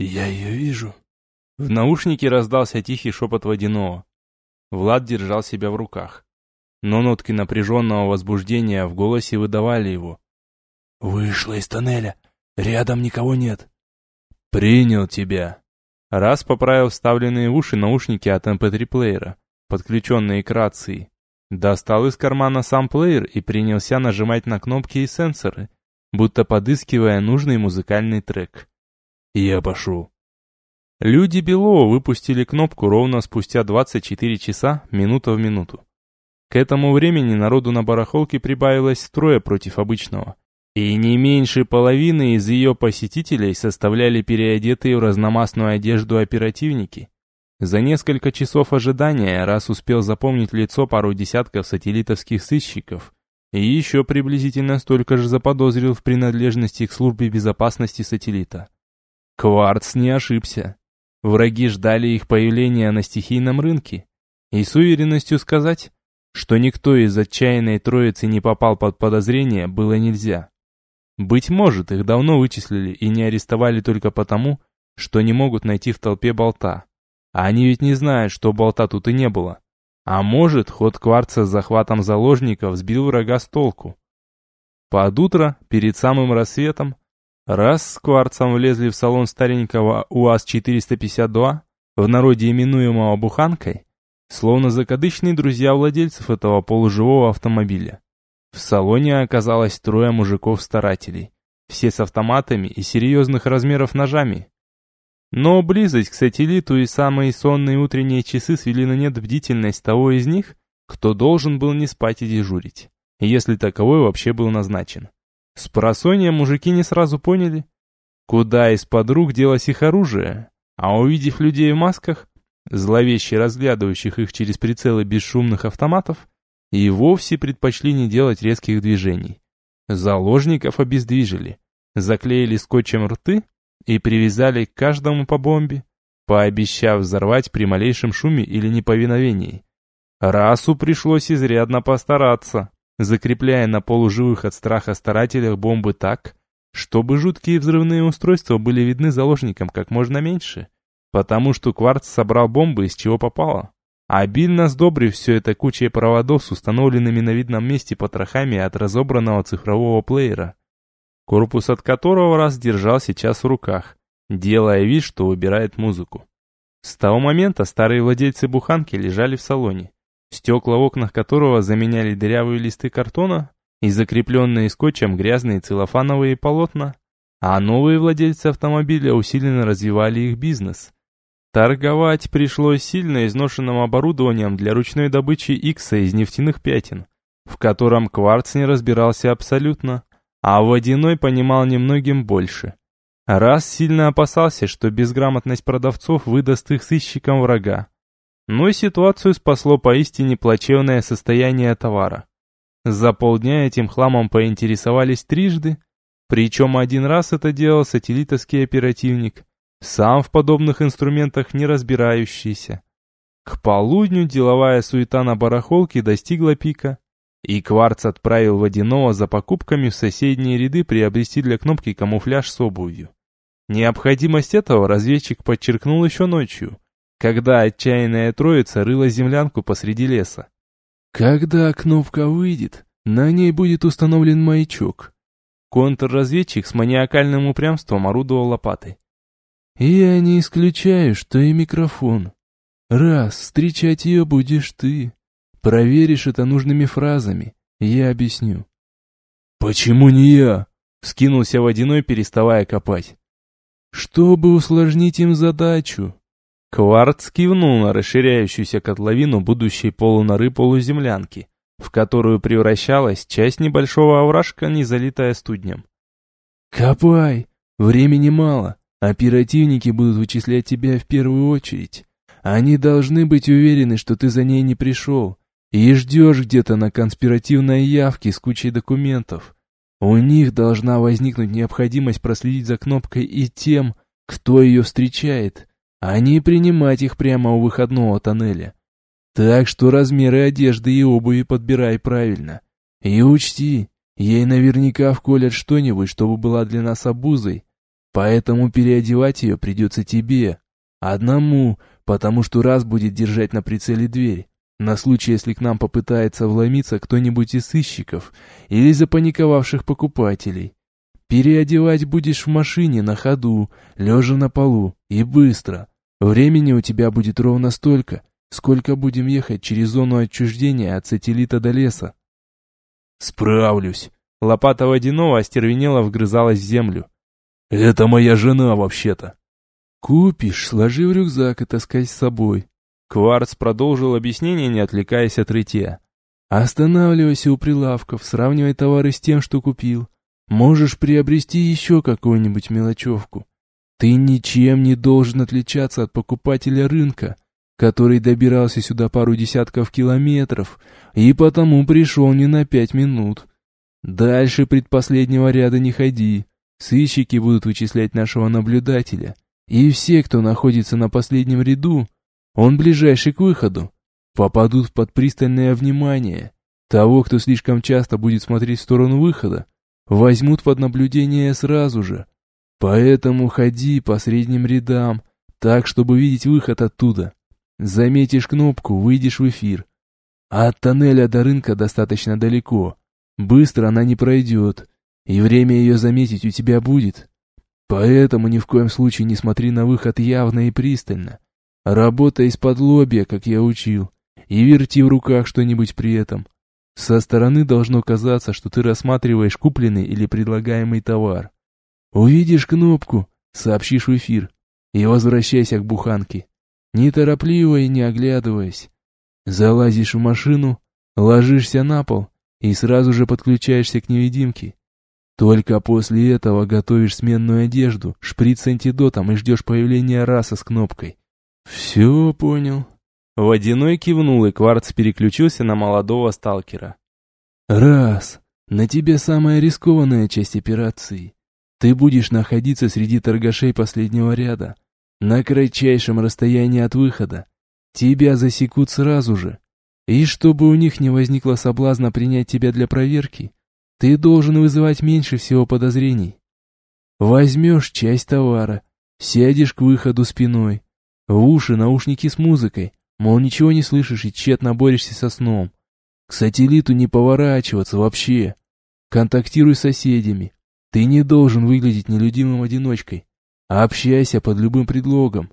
«Я ее вижу». В наушнике раздался тихий шепот водяного. Влад держал себя в руках. Но нотки напряженного возбуждения в голосе выдавали его. «Вышла из тоннеля. Рядом никого нет». «Принял тебя». Раз поправил вставленные в уши наушники от MP3-плеера, эм подключенные к рации. Достал из кармана сам плеер и принялся нажимать на кнопки и сенсоры, будто подыскивая нужный музыкальный трек. «Я пошел». Люди Белова выпустили кнопку ровно спустя 24 часа, минута в минуту. К этому времени народу на барахолке прибавилось трое против обычного. И не меньше половины из ее посетителей составляли переодетые в разномастную одежду оперативники. За несколько часов ожидания раз успел запомнить лицо пару десятков сателлитовских сыщиков и еще приблизительно столько же заподозрил в принадлежности к службе безопасности сателлита. Кварц не ошибся. Враги ждали их появления на стихийном рынке. И с уверенностью сказать, что никто из отчаянной троицы не попал под подозрение, было нельзя. Быть может, их давно вычислили и не арестовали только потому, что не могут найти в толпе болта. А они ведь не знают, что болта тут и не было. А может, ход кварца с захватом заложников сбил врага с толку. Под утро, перед самым рассветом, Раз с кварцем влезли в салон старенького УАЗ-452, в народе именуемого «буханкой», словно закадычные друзья владельцев этого полуживого автомобиля. В салоне оказалось трое мужиков-старателей, все с автоматами и серьезных размеров ножами. Но близость к сателлиту и самые сонные утренние часы свели на нет бдительность того из них, кто должен был не спать и дежурить, если таковой вообще был назначен. С просонья мужики не сразу поняли, куда из-под рук делось их оружие, а увидев людей в масках, зловеще разглядывающих их через прицелы бесшумных автоматов, и вовсе предпочли не делать резких движений. Заложников обездвижили, заклеили скотчем рты и привязали к каждому по бомбе, пообещав взорвать при малейшем шуме или неповиновении. Расу пришлось изрядно постараться закрепляя на полуживых от страха старателях бомбы так, чтобы жуткие взрывные устройства были видны заложникам как можно меньше, потому что Кварц собрал бомбы из чего попало. Обильно сдобрив все это кучей проводов с установленными на видном месте потрохами от разобранного цифрового плеера, корпус от которого раз держал сейчас в руках, делая вид, что выбирает музыку. С того момента старые владельцы буханки лежали в салоне, стекла окнах которого заменяли дырявые листы картона и закрепленные скотчем грязные целлофановые полотна, а новые владельцы автомобиля усиленно развивали их бизнес. Торговать пришлось сильно изношенным оборудованием для ручной добычи Икса из нефтяных пятен, в котором кварц не разбирался абсолютно, а водяной понимал немногим больше. Раз сильно опасался, что безграмотность продавцов выдаст их сыщикам врага, но ситуацию спасло поистине плачевное состояние товара. За полдня этим хламом поинтересовались трижды, причем один раз это делал сателлитовский оперативник, сам в подобных инструментах не разбирающийся. К полудню деловая суета на барахолке достигла пика, и Кварц отправил Водяного за покупками в соседние ряды приобрести для кнопки камуфляж с обувью. Необходимость этого разведчик подчеркнул еще ночью, когда отчаянная троица рыла землянку посреди леса. «Когда кнопка выйдет, на ней будет установлен маячок». Контрразведчик с маниакальным упрямством орудовал лопатой. «Я не исключаю, что и микрофон. Раз, встречать ее будешь ты. Проверишь это нужными фразами, я объясню». «Почему не я?» — скинулся водяной, переставая копать. «Чтобы усложнить им задачу», Кварц кивнул на расширяющуюся котловину будущей полуноры-полуземлянки, в которую превращалась часть небольшого овражка, не залитая студнем. «Копай! Времени мало. Оперативники будут вычислять тебя в первую очередь. Они должны быть уверены, что ты за ней не пришел, и ждешь где-то на конспиративной явке с кучей документов. У них должна возникнуть необходимость проследить за кнопкой и тем, кто ее встречает, а не принимать их прямо у выходного тоннеля. Так что размеры одежды и обуви подбирай правильно. И учти, ей наверняка вколят что-нибудь, чтобы была для нас обузой. Поэтому переодевать ее придется тебе. Одному, потому что раз будет держать на прицеле дверь, на случай, если к нам попытается вломиться кто-нибудь из сыщиков или запаниковавших покупателей. Переодевать будешь в машине на ходу, лежа на полу, и быстро. Времени у тебя будет ровно столько, сколько будем ехать через зону отчуждения от сателлита до леса. Справлюсь. Лопата водяного остервенела вгрызалась в землю. Это моя жена вообще-то. Купишь, сложи в рюкзак и таскай с собой. Кварц продолжил объяснение, не отвлекаясь от рытья. Останавливайся у прилавков, сравнивай товары с тем, что купил. Можешь приобрести еще какую-нибудь мелочевку. Ты ничем не должен отличаться от покупателя рынка, который добирался сюда пару десятков километров и потому пришел не на пять минут. Дальше предпоследнего ряда не ходи. Сыщики будут вычислять нашего наблюдателя. И все, кто находится на последнем ряду, он ближайший к выходу, попадут под пристальное внимание. Того, кто слишком часто будет смотреть в сторону выхода, возьмут под наблюдение сразу же. Поэтому ходи по средним рядам, так, чтобы видеть выход оттуда. Заметишь кнопку, выйдешь в эфир. А от тоннеля до рынка достаточно далеко. Быстро она не пройдет, и время ее заметить у тебя будет. Поэтому ни в коем случае не смотри на выход явно и пристально. Работай из-под лобья, как я учил, и верти в руках что-нибудь при этом. Со стороны должно казаться, что ты рассматриваешь купленный или предлагаемый товар. Увидишь кнопку, сообщишь в эфир и возвращайся к буханке. Неторопливо и не оглядываясь. Залазишь в машину, ложишься на пол и сразу же подключаешься к невидимке. Только после этого готовишь сменную одежду, шприц с антидотом и ждешь появления раса с кнопкой. Все понял. Водяной кивнул, и Кварц переключился на молодого сталкера. «Раз, на тебе самая рискованная часть операции. Ты будешь находиться среди торгашей последнего ряда, на кратчайшем расстоянии от выхода. Тебя засекут сразу же. И чтобы у них не возникло соблазна принять тебя для проверки, ты должен вызывать меньше всего подозрений. Возьмешь часть товара, сядешь к выходу спиной, в уши наушники с музыкой, Мол, ничего не слышишь и тщетно борешься со сном. К сателлиту не поворачиваться вообще. Контактируй с соседями. Ты не должен выглядеть нелюдимым одиночкой. Общайся под любым предлогом.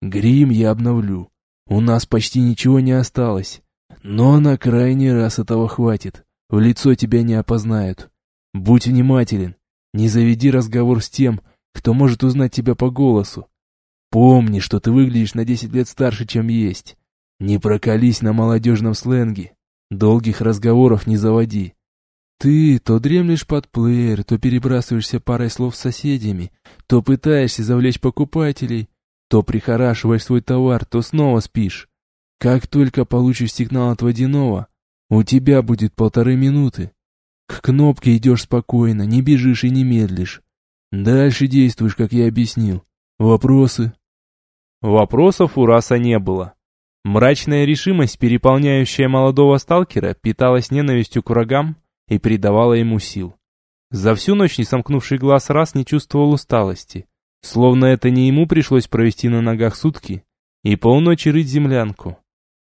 Грим я обновлю. У нас почти ничего не осталось. Но на крайний раз этого хватит. В лицо тебя не опознают. Будь внимателен. Не заведи разговор с тем, кто может узнать тебя по голосу. Помни, что ты выглядишь на 10 лет старше, чем есть. Не прокались на молодежном сленге. Долгих разговоров не заводи. Ты то дремлешь под плеер, то перебрасываешься парой слов с соседями, то пытаешься завлечь покупателей, то прихорашиваешь свой товар, то снова спишь. Как только получишь сигнал от водяного, у тебя будет полторы минуты. К кнопке идешь спокойно, не бежишь и не медлишь. Дальше действуешь, как я объяснил. Вопросы? Вопросов у Раса не было. Мрачная решимость, переполняющая молодого сталкера, питалась ненавистью к врагам и придавала ему сил. За всю ночь не сомкнувший глаз раз не чувствовал усталости, словно это не ему пришлось провести на ногах сутки и полночи рыть землянку.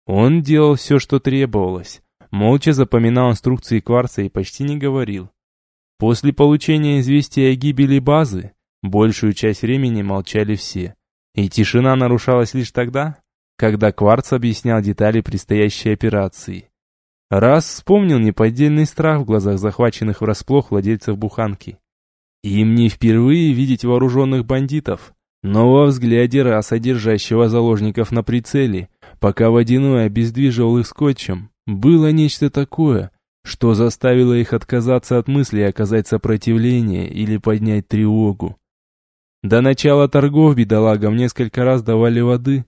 Он делал все, что требовалось, молча запоминал инструкции кварца и почти не говорил. После получения известия о гибели базы, большую часть времени молчали все, и тишина нарушалась лишь тогда, когда Кварц объяснял детали предстоящей операции. Раз вспомнил неподдельный страх в глазах захваченных врасплох владельцев буханки. Им не впервые видеть вооруженных бандитов, но во взгляде раса, держащего заложников на прицеле, пока водяной обездвиживал их скотчем, было нечто такое, что заставило их отказаться от мысли оказать сопротивление или поднять тревогу. До начала торгов бедолагам несколько раз давали воды,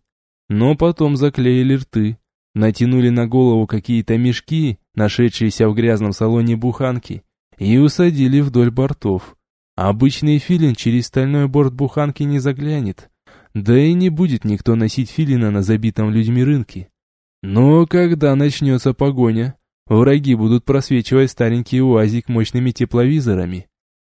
но потом заклеили рты, натянули на голову какие-то мешки, нашедшиеся в грязном салоне буханки, и усадили вдоль бортов. Обычный филин через стальной борт буханки не заглянет, да и не будет никто носить филина на забитом людьми рынке. Но когда начнется погоня, враги будут просвечивать старенький УАЗик мощными тепловизорами.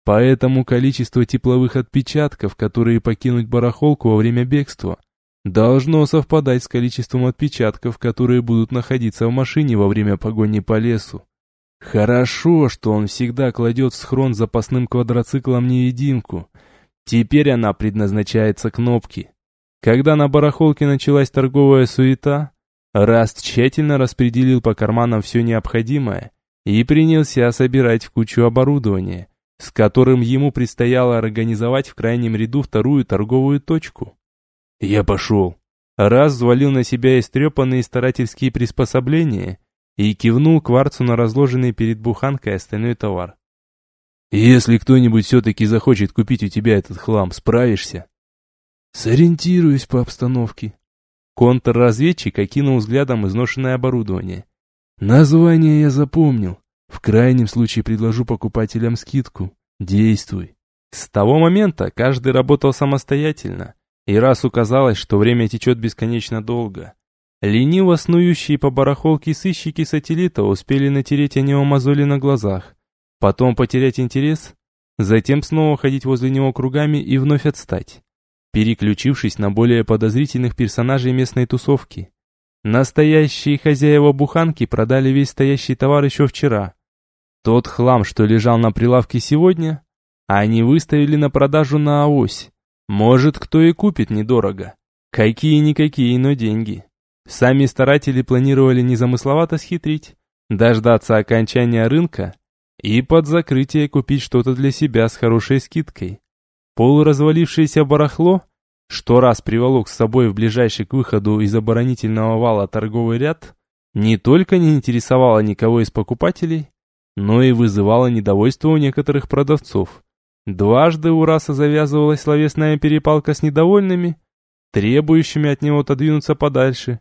Поэтому количество тепловых отпечатков, которые покинуть барахолку во время бегства, должно совпадать с количеством отпечатков, которые будут находиться в машине во время погони по лесу. Хорошо, что он всегда кладет в схрон запасным квадроциклом невидимку. Теперь она предназначается кнопке. Когда на барахолке началась торговая суета, Раст тщательно распределил по карманам все необходимое и принялся собирать в кучу оборудование, с которым ему предстояло организовать в крайнем ряду вторую торговую точку. «Я пошел». Раз взвалил на себя истрепанные старательские приспособления и кивнул кварцу на разложенный перед буханкой остальной товар. «Если кто-нибудь все-таки захочет купить у тебя этот хлам, справишься?» «Сориентируюсь по обстановке». Контрразведчик окинул взглядом изношенное оборудование. «Название я запомнил. В крайнем случае предложу покупателям скидку. Действуй». С того момента каждый работал самостоятельно, и раз казалось, что время течет бесконечно долго. Лениво снующие по барахолке сыщики сателлита успели натереть о него мозоли на глазах, потом потерять интерес, затем снова ходить возле него кругами и вновь отстать, переключившись на более подозрительных персонажей местной тусовки. Настоящие хозяева буханки продали весь стоящий товар еще вчера. Тот хлам, что лежал на прилавке сегодня, они выставили на продажу на авось. Может, кто и купит недорого. Какие-никакие, но деньги. Сами старатели планировали незамысловато схитрить, дождаться окончания рынка и под закрытие купить что-то для себя с хорошей скидкой. Полуразвалившееся барахло, что раз приволок с собой в ближайший к выходу из оборонительного вала торговый ряд, не только не интересовало никого из покупателей, но и вызывало недовольство у некоторых продавцов. Дважды у раса завязывалась словесная перепалка с недовольными, требующими от него отодвинуться подальше,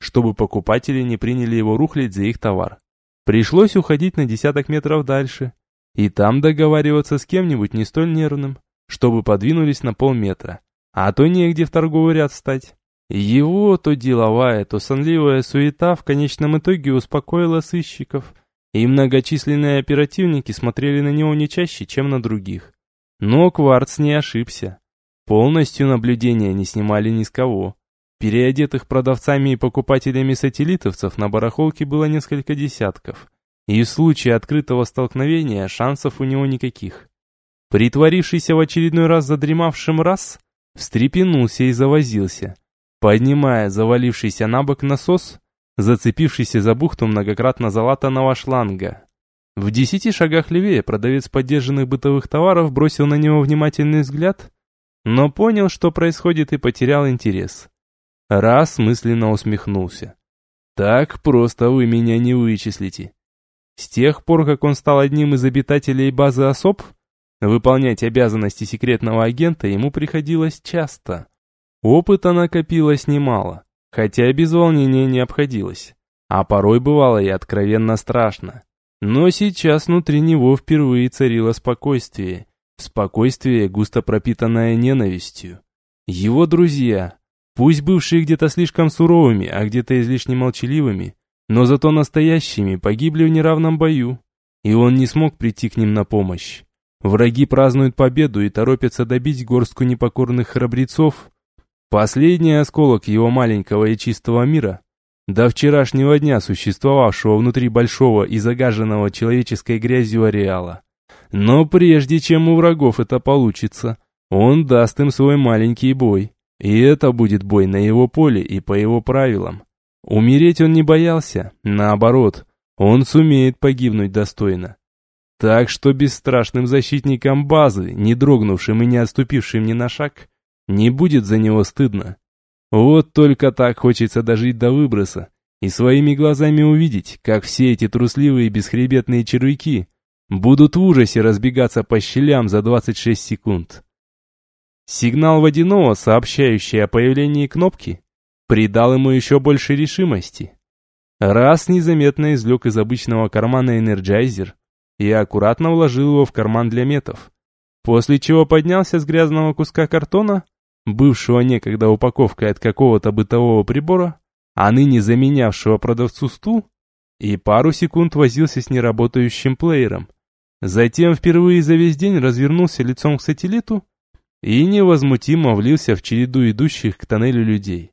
чтобы покупатели не приняли его рухлить за их товар. Пришлось уходить на десяток метров дальше, и там договариваться с кем-нибудь не столь нервным, чтобы подвинулись на полметра, а то негде в торговый ряд встать. Его то деловая, то сонливая суета в конечном итоге успокоила сыщиков, и многочисленные оперативники смотрели на него не чаще, чем на других. Но Кварц не ошибся. Полностью наблюдения не снимали ни с кого. Переодетых продавцами и покупателями сателлитовцев на барахолке было несколько десятков. И в случае открытого столкновения шансов у него никаких. Притворившийся в очередной раз задремавшим раз, встрепенулся и завозился, поднимая завалившийся на бок насос, зацепившийся за бухту многократно залатанного шланга. В десяти шагах левее продавец поддержанных бытовых товаров бросил на него внимательный взгляд, но понял, что происходит и потерял интерес. Раз мысленно усмехнулся. «Так просто вы меня не вычислите». С тех пор, как он стал одним из обитателей базы особ, выполнять обязанности секретного агента ему приходилось часто. Опыта накопилось немало, хотя без волнения не обходилось, а порой бывало и откровенно страшно. Но сейчас внутри него впервые царило спокойствие. Спокойствие, густо пропитанное ненавистью. Его друзья, пусть бывшие где-то слишком суровыми, а где-то излишне молчаливыми, но зато настоящими, погибли в неравном бою. И он не смог прийти к ним на помощь. Враги празднуют победу и торопятся добить горстку непокорных храбрецов. Последний осколок его маленького и чистого мира до вчерашнего дня существовавшего внутри большого и загаженного человеческой грязью ареала. Но прежде чем у врагов это получится, он даст им свой маленький бой. И это будет бой на его поле и по его правилам. Умереть он не боялся, наоборот, он сумеет погибнуть достойно. Так что бесстрашным защитникам базы, не дрогнувшим и не отступившим ни на шаг, не будет за него стыдно. Вот только так хочется дожить до выброса и своими глазами увидеть, как все эти трусливые бесхребетные червяки будут в ужасе разбегаться по щелям за 26 секунд. Сигнал водяного, сообщающий о появлении кнопки, придал ему еще больше решимости. Раз незаметно извлек из обычного кармана энерджайзер и аккуратно вложил его в карман для метов, после чего поднялся с грязного куска картона бывшего некогда упаковкой от какого-то бытового прибора, а ныне заменявшего продавцу стул, и пару секунд возился с неработающим плеером, Затем впервые за весь день развернулся лицом к сателлиту и невозмутимо влился в череду идущих к тоннелю людей.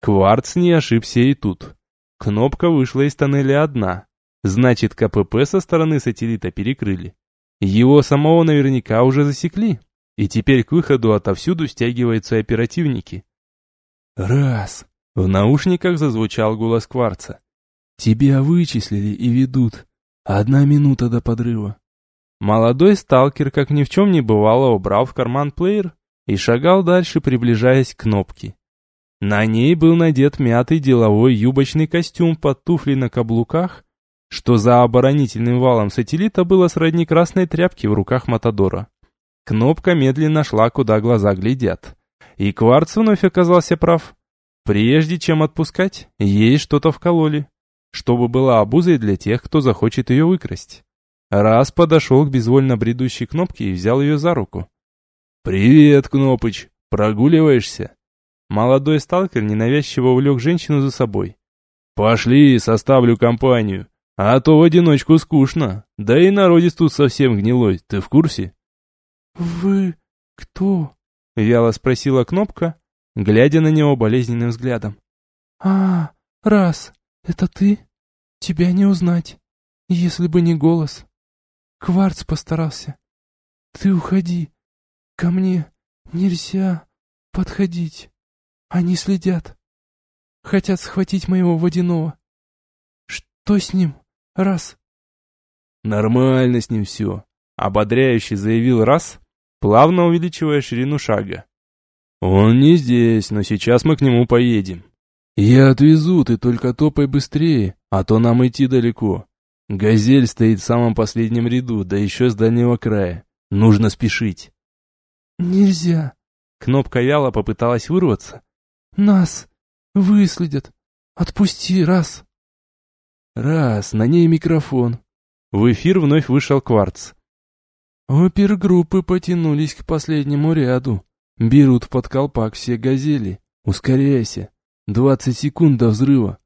Кварц не ошибся и тут. Кнопка вышла из тоннеля одна, значит КПП со стороны сателлита перекрыли. Его самого наверняка уже засекли, и теперь к выходу отовсюду стягиваются оперативники. «Раз!» — в наушниках зазвучал голос Кварца. «Тебя вычислили и ведут. Одна минута до подрыва». Молодой сталкер, как ни в чем не бывало, убрал в карман плеер и шагал дальше, приближаясь к кнопке. На ней был надет мятый деловой юбочный костюм под туфли на каблуках, что за оборонительным валом сателлита было сродни красной тряпки в руках Матадора. Кнопка медленно шла, куда глаза глядят. И Кварц вновь оказался прав. Прежде чем отпускать, ей что-то вкололи, чтобы была обузой для тех, кто захочет ее выкрасть. Раз подошел к безвольно бредущей кнопке и взял ее за руку. «Привет, Кнопыч! Прогуливаешься?» Молодой сталкер ненавязчиво увлек женщину за собой. «Пошли, составлю компанию. А то в одиночку скучно. Да и народец тут совсем гнилой. Ты в курсе?» «Вы кто?» — вяло спросила Кнопка, глядя на него болезненным взглядом. «А, раз, это ты? Тебя не узнать, если бы не голос. Кварц постарался. Ты уходи. Ко мне нельзя подходить». Они следят. Хотят схватить моего водяного. Что с ним? Раз. Нормально с ним все. Ободряюще заявил Раз, плавно увеличивая ширину шага. Он не здесь, но сейчас мы к нему поедем. Я отвезу, ты только топай быстрее, а то нам идти далеко. Газель стоит в самом последнем ряду, да еще с дальнего края. Нужно спешить. Нельзя. Кнопка вяло попыталась вырваться, нас выследят. Отпусти, раз. Раз, на ней микрофон. В эфир вновь вышел кварц. Опергруппы потянулись к последнему ряду. Берут под колпак все газели. Ускоряйся. Двадцать секунд до взрыва.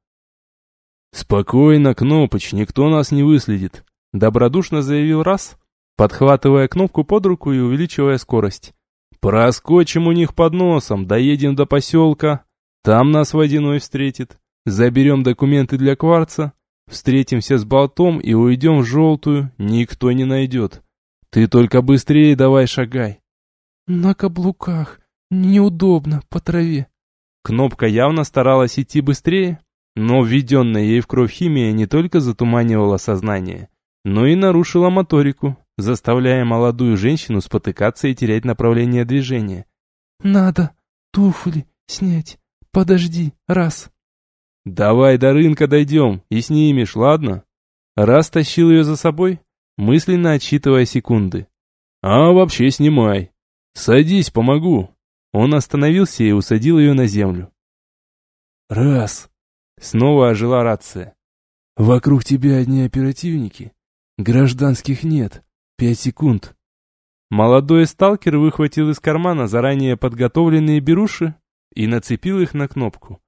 Спокойно, Кнопыч, никто нас не выследит. Добродушно заявил раз, подхватывая кнопку под руку и увеличивая скорость. Проскочим у них под носом, доедем до поселка. Там нас водяной встретит. Заберем документы для кварца. Встретимся с болтом и уйдем в желтую. Никто не найдет. Ты только быстрее давай шагай. На каблуках. Неудобно, по траве. Кнопка явно старалась идти быстрее, но введенная ей в кровь химия не только затуманивала сознание, но и нарушила моторику заставляя молодую женщину спотыкаться и терять направление движения. «Надо туфли снять. Подожди, раз». «Давай до рынка дойдем и снимешь, ладно?» Раз тащил ее за собой, мысленно отсчитывая секунды. «А вообще снимай. Садись, помогу». Он остановился и усадил ее на землю. «Раз». Снова ожила рация. «Вокруг тебя одни оперативники. Гражданских нет. Пять секунд. Молодой сталкер выхватил из кармана заранее подготовленные беруши и нацепил их на кнопку.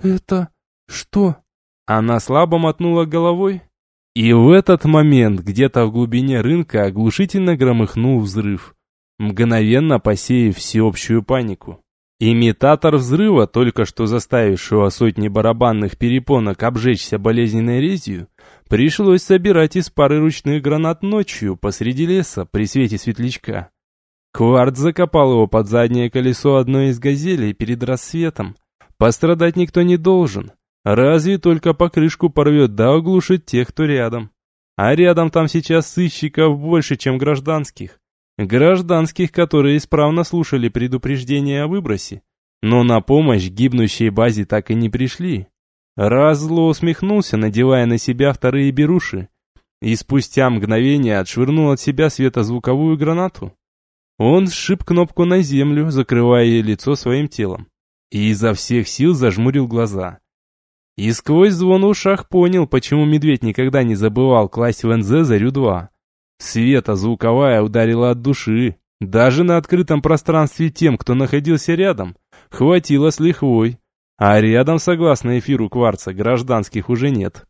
«Это что?» Она слабо мотнула головой, и в этот момент где-то в глубине рынка оглушительно громыхнул взрыв, мгновенно посеяв всеобщую панику. Имитатор взрыва, только что заставившего сотни барабанных перепонок обжечься болезненной резью, Пришлось собирать из пары ручных гранат ночью посреди леса при свете светлячка. Кварт закопал его под заднее колесо одной из газелей перед рассветом. Пострадать никто не должен. Разве только покрышку порвет да оглушит тех, кто рядом. А рядом там сейчас сыщиков больше, чем гражданских. Гражданских, которые исправно слушали предупреждения о выбросе. Но на помощь гибнущей базе так и не пришли. Раз зло усмехнулся, надевая на себя вторые беруши, и спустя мгновение отшвырнул от себя светозвуковую гранату. Он сшиб кнопку на землю, закрывая ей лицо своим телом, и изо всех сил зажмурил глаза. И сквозь звон в ушах понял, почему медведь никогда не забывал класть в НЗ Зарю-2. Светозвуковая ударила от души. Даже на открытом пространстве тем, кто находился рядом, хватило с лихвой. А рядом, согласно эфиру кварца, гражданских уже нет.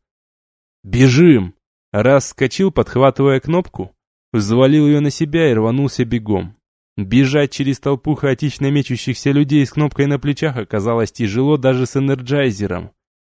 «Бежим!» Раз скочил, подхватывая кнопку, взвалил ее на себя и рванулся бегом. Бежать через толпу хаотично мечущихся людей с кнопкой на плечах оказалось тяжело даже с энерджайзером.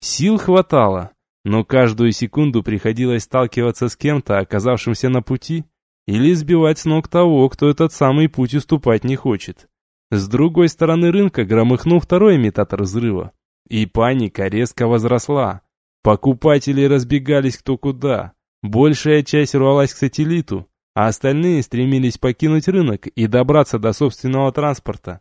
Сил хватало, но каждую секунду приходилось сталкиваться с кем-то, оказавшимся на пути, или сбивать с ног того, кто этот самый путь уступать не хочет. С другой стороны рынка громыхнул второй имитатор взрыва, и паника резко возросла. Покупатели разбегались кто куда, большая часть рвалась к сателлиту, а остальные стремились покинуть рынок и добраться до собственного транспорта.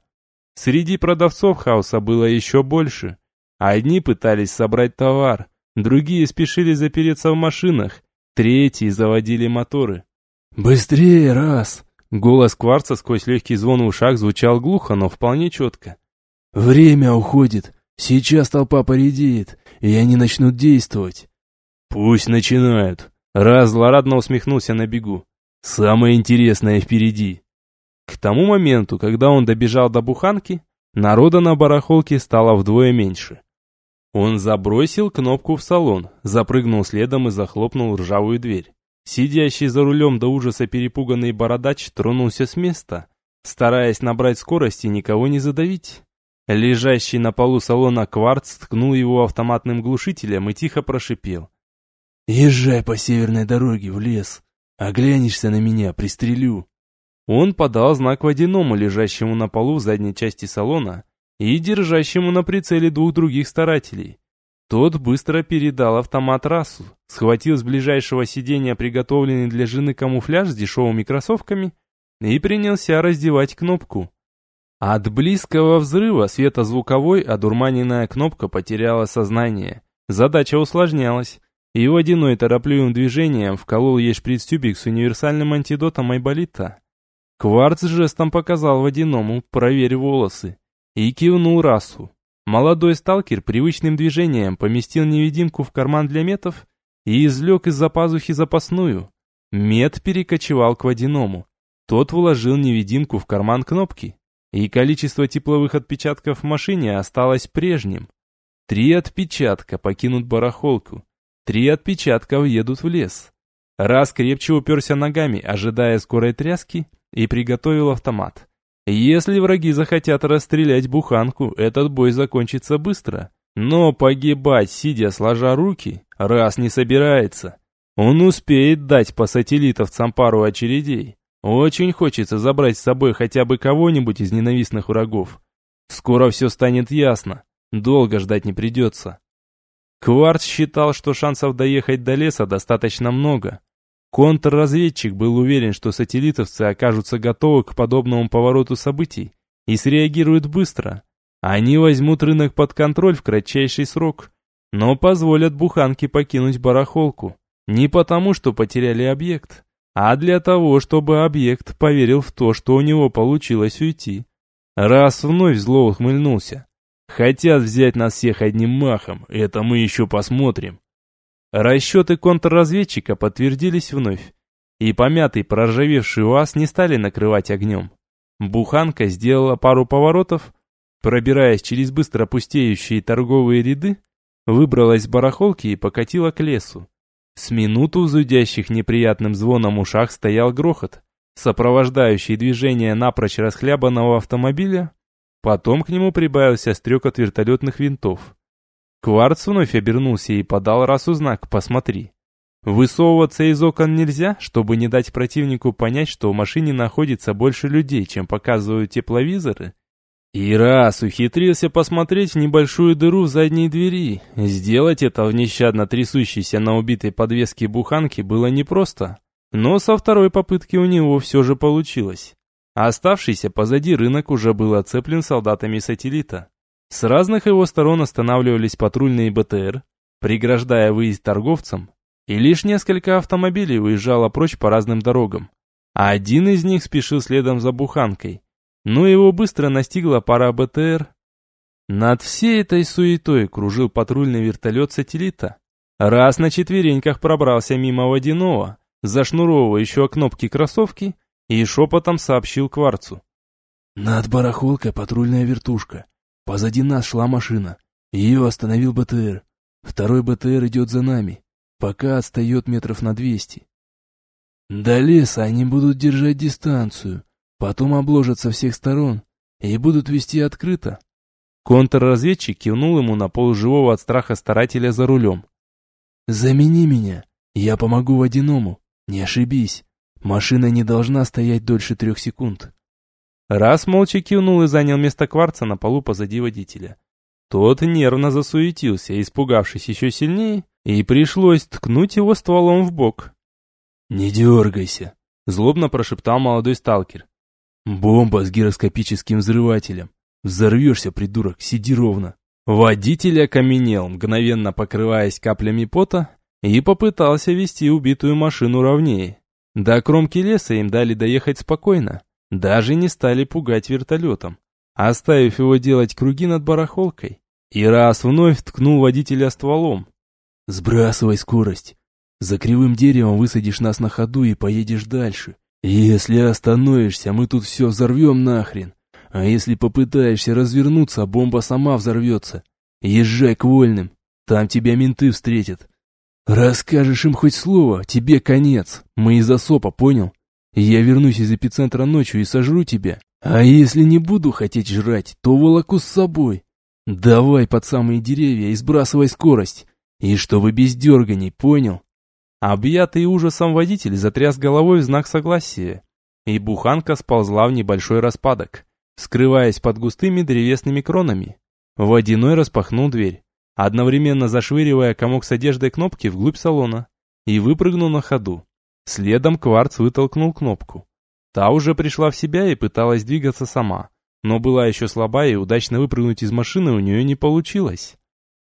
Среди продавцов хаоса было еще больше. Одни пытались собрать товар, другие спешили запереться в машинах, третьи заводили моторы. «Быстрее, раз!» Голос кварца сквозь легкий звон в ушах звучал глухо, но вполне четко. «Время уходит. Сейчас толпа поредеет, и они начнут действовать». «Пусть начинают». Раз злорадно усмехнулся на бегу. Самое интересное впереди. К тому моменту, когда он добежал до буханки, народа на барахолке стало вдвое меньше. Он забросил кнопку в салон, запрыгнул следом и захлопнул ржавую дверь. Сидящий за рулем до ужаса перепуганный бородач тронулся с места, стараясь набрать скорость и никого не задавить. Лежащий на полу салона кварц ткнул его автоматным глушителем и тихо прошипел. «Езжай по северной дороге в лес. Оглянешься на меня, пристрелю. Он подал знак водяному, лежащему на полу в задней части салона, и держащему на прицеле двух других старателей. Тот быстро передал автомат расу, схватил с ближайшего сиденья приготовленный для жены камуфляж с дешевыми кроссовками и принялся раздевать кнопку. От близкого взрыва светозвуковой одурманенная кнопка потеряла сознание. Задача усложнялась и водяной торопливым движением вколол ей шприц-тюбик с универсальным антидотом айболита. Кварц жестом показал водяному «проверь волосы» и кивнул расу. Молодой сталкер привычным движением поместил невидимку в карман для метов и извлек из-за пазухи запасную. Мед перекочевал к водяному. Тот вложил невидимку в карман кнопки, и количество тепловых отпечатков в машине осталось прежним. Три отпечатка покинут барахолку, Три отпечатка уедут в лес. Раз крепче уперся ногами, ожидая скорой тряски, и приготовил автомат. Если враги захотят расстрелять буханку, этот бой закончится быстро. Но погибать, сидя сложа руки, раз не собирается. Он успеет дать по сателлитовцам пару очередей. Очень хочется забрать с собой хотя бы кого-нибудь из ненавистных врагов. Скоро все станет ясно. Долго ждать не придется. Кварц считал, что шансов доехать до леса достаточно много. Контрразведчик был уверен, что сателлитовцы окажутся готовы к подобному повороту событий и среагируют быстро. Они возьмут рынок под контроль в кратчайший срок, но позволят буханке покинуть барахолку. Не потому, что потеряли объект, а для того, чтобы объект поверил в то, что у него получилось уйти. Раз вновь зло ухмыльнулся. Хотят взять нас всех одним махом, это мы еще посмотрим. Расчеты контрразведчика подтвердились вновь, и помятый проржавевший УАЗ не стали накрывать огнем. Буханка сделала пару поворотов, пробираясь через быстро пустеющие торговые ряды, выбралась с барахолки и покатила к лесу. С минуту в зудящих неприятным звоном ушах стоял грохот, сопровождающий движение напрочь расхлябанного автомобиля, Потом к нему прибавился стрек вертолетных винтов. Кварц вновь обернулся и подал расу знак «Посмотри». Высовываться из окон нельзя, чтобы не дать противнику понять, что в машине находится больше людей, чем показывают тепловизоры. И раз ухитрился посмотреть небольшую дыру в задней двери. Сделать это в нещадно трясущейся на убитой подвеске буханки было непросто. Но со второй попытки у него все же получилось оставшийся позади рынок уже был оцеплен солдатами сателлита. С разных его сторон останавливались патрульные БТР, преграждая выезд торговцам, и лишь несколько автомобилей уезжало прочь по разным дорогам. А один из них спешил следом за буханкой, но его быстро настигла пара БТР. Над всей этой суетой кружил патрульный вертолет сателлита. Раз на четвереньках пробрался мимо водяного, зашнуровывающего кнопки кроссовки, и шепотом сообщил Кварцу. «Над барахолкой патрульная вертушка. Позади нас шла машина. Ее остановил БТР. Второй БТР идет за нами. Пока отстает метров на двести». До леса они будут держать дистанцию, потом обложат со всех сторон и будут вести открыто. Контрразведчик кивнул ему на полуживого от страха старателя за рулем. «Замени меня, я помогу водяному, не ошибись, машина не должна стоять дольше трех секунд». Раз молча кивнул и занял место кварца на полу позади водителя. Тот нервно засуетился, испугавшись еще сильнее, и пришлось ткнуть его стволом в бок. «Не дергайся», — злобно прошептал молодой сталкер. «Бомба с гироскопическим взрывателем. Взорвешься, придурок, сиди ровно». Водитель окаменел, мгновенно покрываясь каплями пота, и попытался вести убитую машину ровнее. До кромки леса им дали доехать спокойно, даже не стали пугать вертолетом, оставив его делать круги над барахолкой. И раз вновь ткнул водителя стволом. «Сбрасывай скорость. За кривым деревом высадишь нас на ходу и поедешь дальше. Если остановишься, мы тут все взорвем нахрен. А если попытаешься развернуться, бомба сама взорвется. Езжай к вольным, там тебя менты встретят. Расскажешь им хоть слово, тебе конец. Мы из осопа, понял? Я вернусь из эпицентра ночью и сожру тебя. А если не буду хотеть жрать, то волоку с собой. Давай под самые деревья и сбрасывай скорость. И чтобы без дерганий, понял? Объятый ужасом водитель затряс головой в знак согласия. И буханка сползла в небольшой распадок, скрываясь под густыми древесными кронами. Водяной распахнул дверь, одновременно зашвыривая комок с одеждой кнопки вглубь салона, и выпрыгнул на ходу. Следом Кварц вытолкнул кнопку. Та уже пришла в себя и пыталась двигаться сама но была еще слаба и удачно выпрыгнуть из машины у нее не получилось.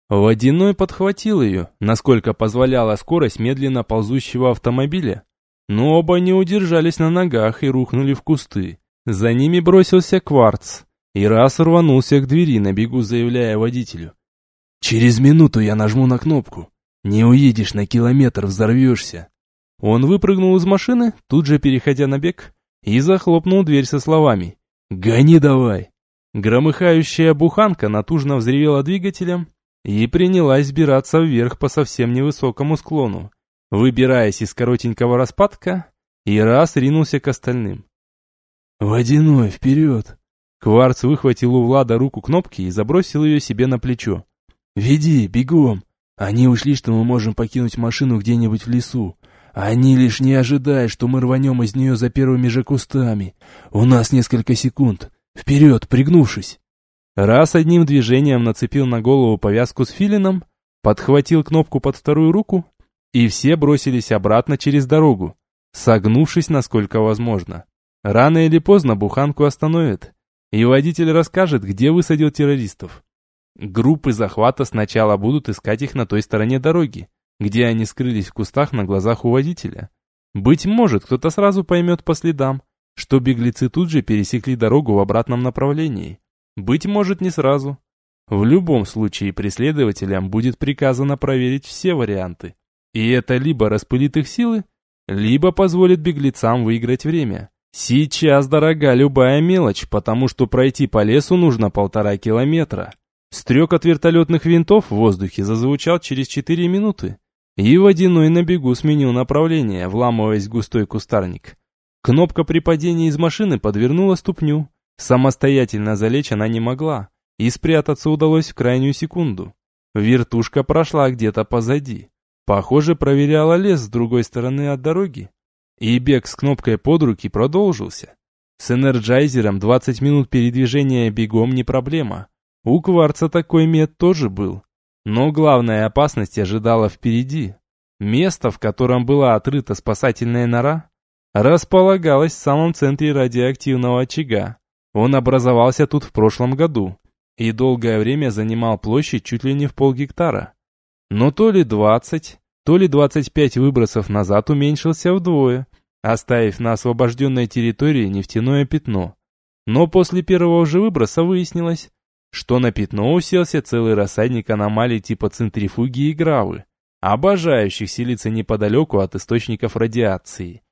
Водяной подхватил ее, насколько позволяла скорость медленно ползущего автомобиля. Но оба не удержались на ногах и рухнули в кусты. За ними бросился кварц, и раз рванулся к двери, на бегу заявляя водителю. «Через минуту я нажму на кнопку. Не уедешь на километр, взорвешься». Он выпрыгнул из машины, тут же переходя на бег, и захлопнул дверь со словами «Гони давай!» Громыхающая буханка натужно взревела двигателем и принялась сбираться вверх по совсем невысокому склону, выбираясь из коротенького распадка, и раз ринулся к остальным. «Водяной, вперед!» Кварц выхватил у Влада руку кнопки и забросил ее себе на плечо. «Веди, бегом! Они ушли, что мы можем покинуть машину где-нибудь в лесу. Они лишь не ожидают, что мы рванем из нее за первыми же кустами. У нас несколько секунд. Вперед, пригнувшись. Раз одним движением нацепил на голову повязку с филином, подхватил кнопку под вторую руку, и все бросились обратно через дорогу, согнувшись насколько возможно. Рано или поздно буханку остановят, и водитель расскажет, где высадил террористов. Группы захвата сначала будут искать их на той стороне дороги, где они скрылись в кустах на глазах у водителя. Быть может, кто-то сразу поймет по следам, что беглецы тут же пересекли дорогу в обратном направлении. Быть может, не сразу. В любом случае преследователям будет приказано проверить все варианты. И это либо распылит их силы, либо позволит беглецам выиграть время. Сейчас дорога любая мелочь, потому что пройти по лесу нужно полтора километра. Стрек от вертолетных винтов в воздухе зазвучал через четыре минуты. И водяной на бегу сменил направление, вламываясь в густой кустарник. Кнопка при падении из машины подвернула ступню. Самостоятельно залечь она не могла, и спрятаться удалось в крайнюю секунду. Вертушка прошла где-то позади. Похоже, проверяла лес с другой стороны от дороги. И бег с кнопкой под руки продолжился. С энерджайзером 20 минут передвижения бегом не проблема. У Кварца такой мед тоже был. Но главная опасность ожидала впереди. Место, в котором была отрыта спасательная нора, располагалось в самом центре радиоактивного очага. Он образовался тут в прошлом году и долгое время занимал площадь чуть ли не в полгектара. Но то ли 20, то ли 25 выбросов назад уменьшился вдвое, оставив на освобожденной территории нефтяное пятно. Но после первого же выброса выяснилось, что на пятно уселся целый рассадник аномалий типа центрифуги и гравы, обожающих селиться неподалеку от источников радиации.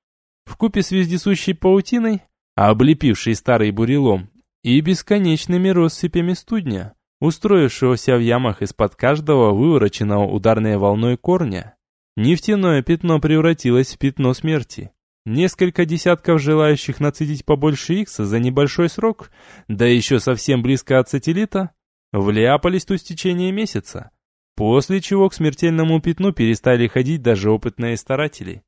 Вкупе с вездесущей паутиной, облепившей старый бурелом, и бесконечными россыпями студня, устроившегося в ямах из-под каждого вывороченного ударной волной корня, нефтяное пятно превратилось в пятно смерти. Несколько десятков желающих нацедить побольше икса за небольшой срок, да еще совсем близко от сателлита, вляпались тут в течение месяца, после чего к смертельному пятну перестали ходить даже опытные старатели.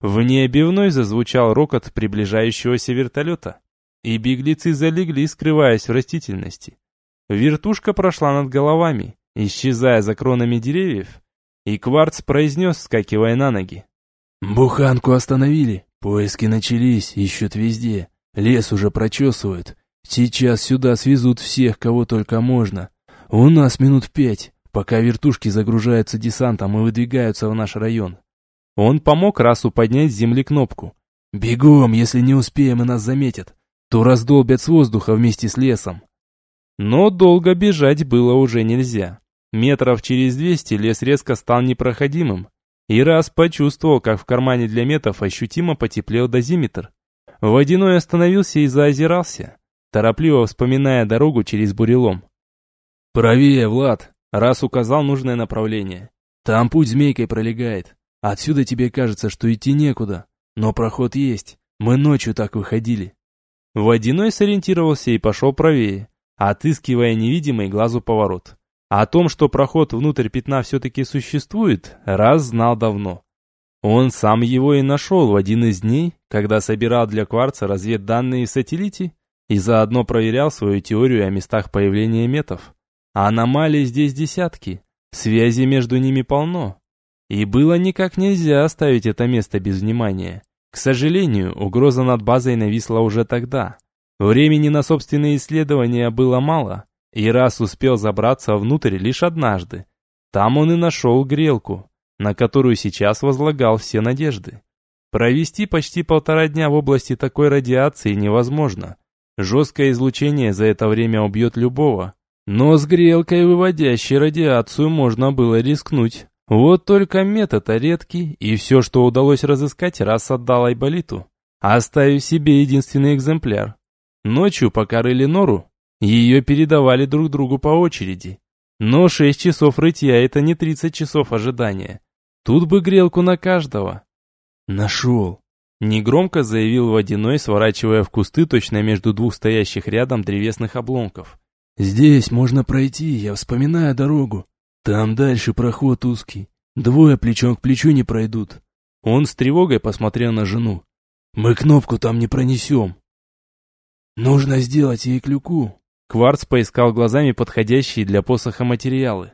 В небе вновь зазвучал рокот приближающегося вертолета, и беглецы залегли, скрываясь в растительности. Вертушка прошла над головами, исчезая за кронами деревьев, и Кварц произнес, скакивая на ноги. «Буханку остановили. Поиски начались, ищут везде. Лес уже прочесывают. Сейчас сюда свезут всех, кого только можно. У нас минут пять, пока вертушки загружаются десантом и выдвигаются в наш район». Он помог Расу поднять с земли кнопку. «Бегом, если не успеем и нас заметят, то раздолбят с воздуха вместе с лесом». Но долго бежать было уже нельзя. Метров через двести лес резко стал непроходимым, и раз почувствовал, как в кармане для метов ощутимо потеплел дозиметр. Водяной остановился и заозирался, торопливо вспоминая дорогу через бурелом. «Правее, Влад!» Раз указал нужное направление. «Там путь змейкой пролегает. Отсюда тебе кажется, что идти некуда. Но проход есть. Мы ночью так выходили». Водяной сориентировался и пошел правее, отыскивая невидимый глазу поворот. О том, что проход внутрь пятна все-таки существует, раз знал давно. Он сам его и нашел в один из дней, когда собирал для кварца разведданные в сателлите и заодно проверял свою теорию о местах появления метов. Аномалий здесь десятки, связи между ними полно. И было никак нельзя оставить это место без внимания. К сожалению, угроза над базой нависла уже тогда. Времени на собственные исследования было мало, и раз успел забраться внутрь лишь однажды. Там он и нашел грелку, на которую сейчас возлагал все надежды. Провести почти полтора дня в области такой радиации невозможно. Жесткое излучение за это время убьет любого. Но с грелкой, выводящей радиацию, можно было рискнуть. Вот только метод редкий, и все, что удалось разыскать, раз отдал Айболиту, оставив себе единственный экземпляр. Ночью, пока рыли нору, ее передавали друг другу по очереди. Но 6 часов рытья – это не 30 часов ожидания. Тут бы грелку на каждого. Нашел. Негромко заявил Водяной, сворачивая в кусты точно между двух стоящих рядом древесных обломков. Здесь можно пройти, я вспоминаю дорогу. Там дальше проход узкий. Двое плечом к плечу не пройдут. Он с тревогой посмотрел на жену. Мы кнопку там не пронесем. Нужно сделать ей клюку. Кварц поискал глазами подходящие для посоха материалы.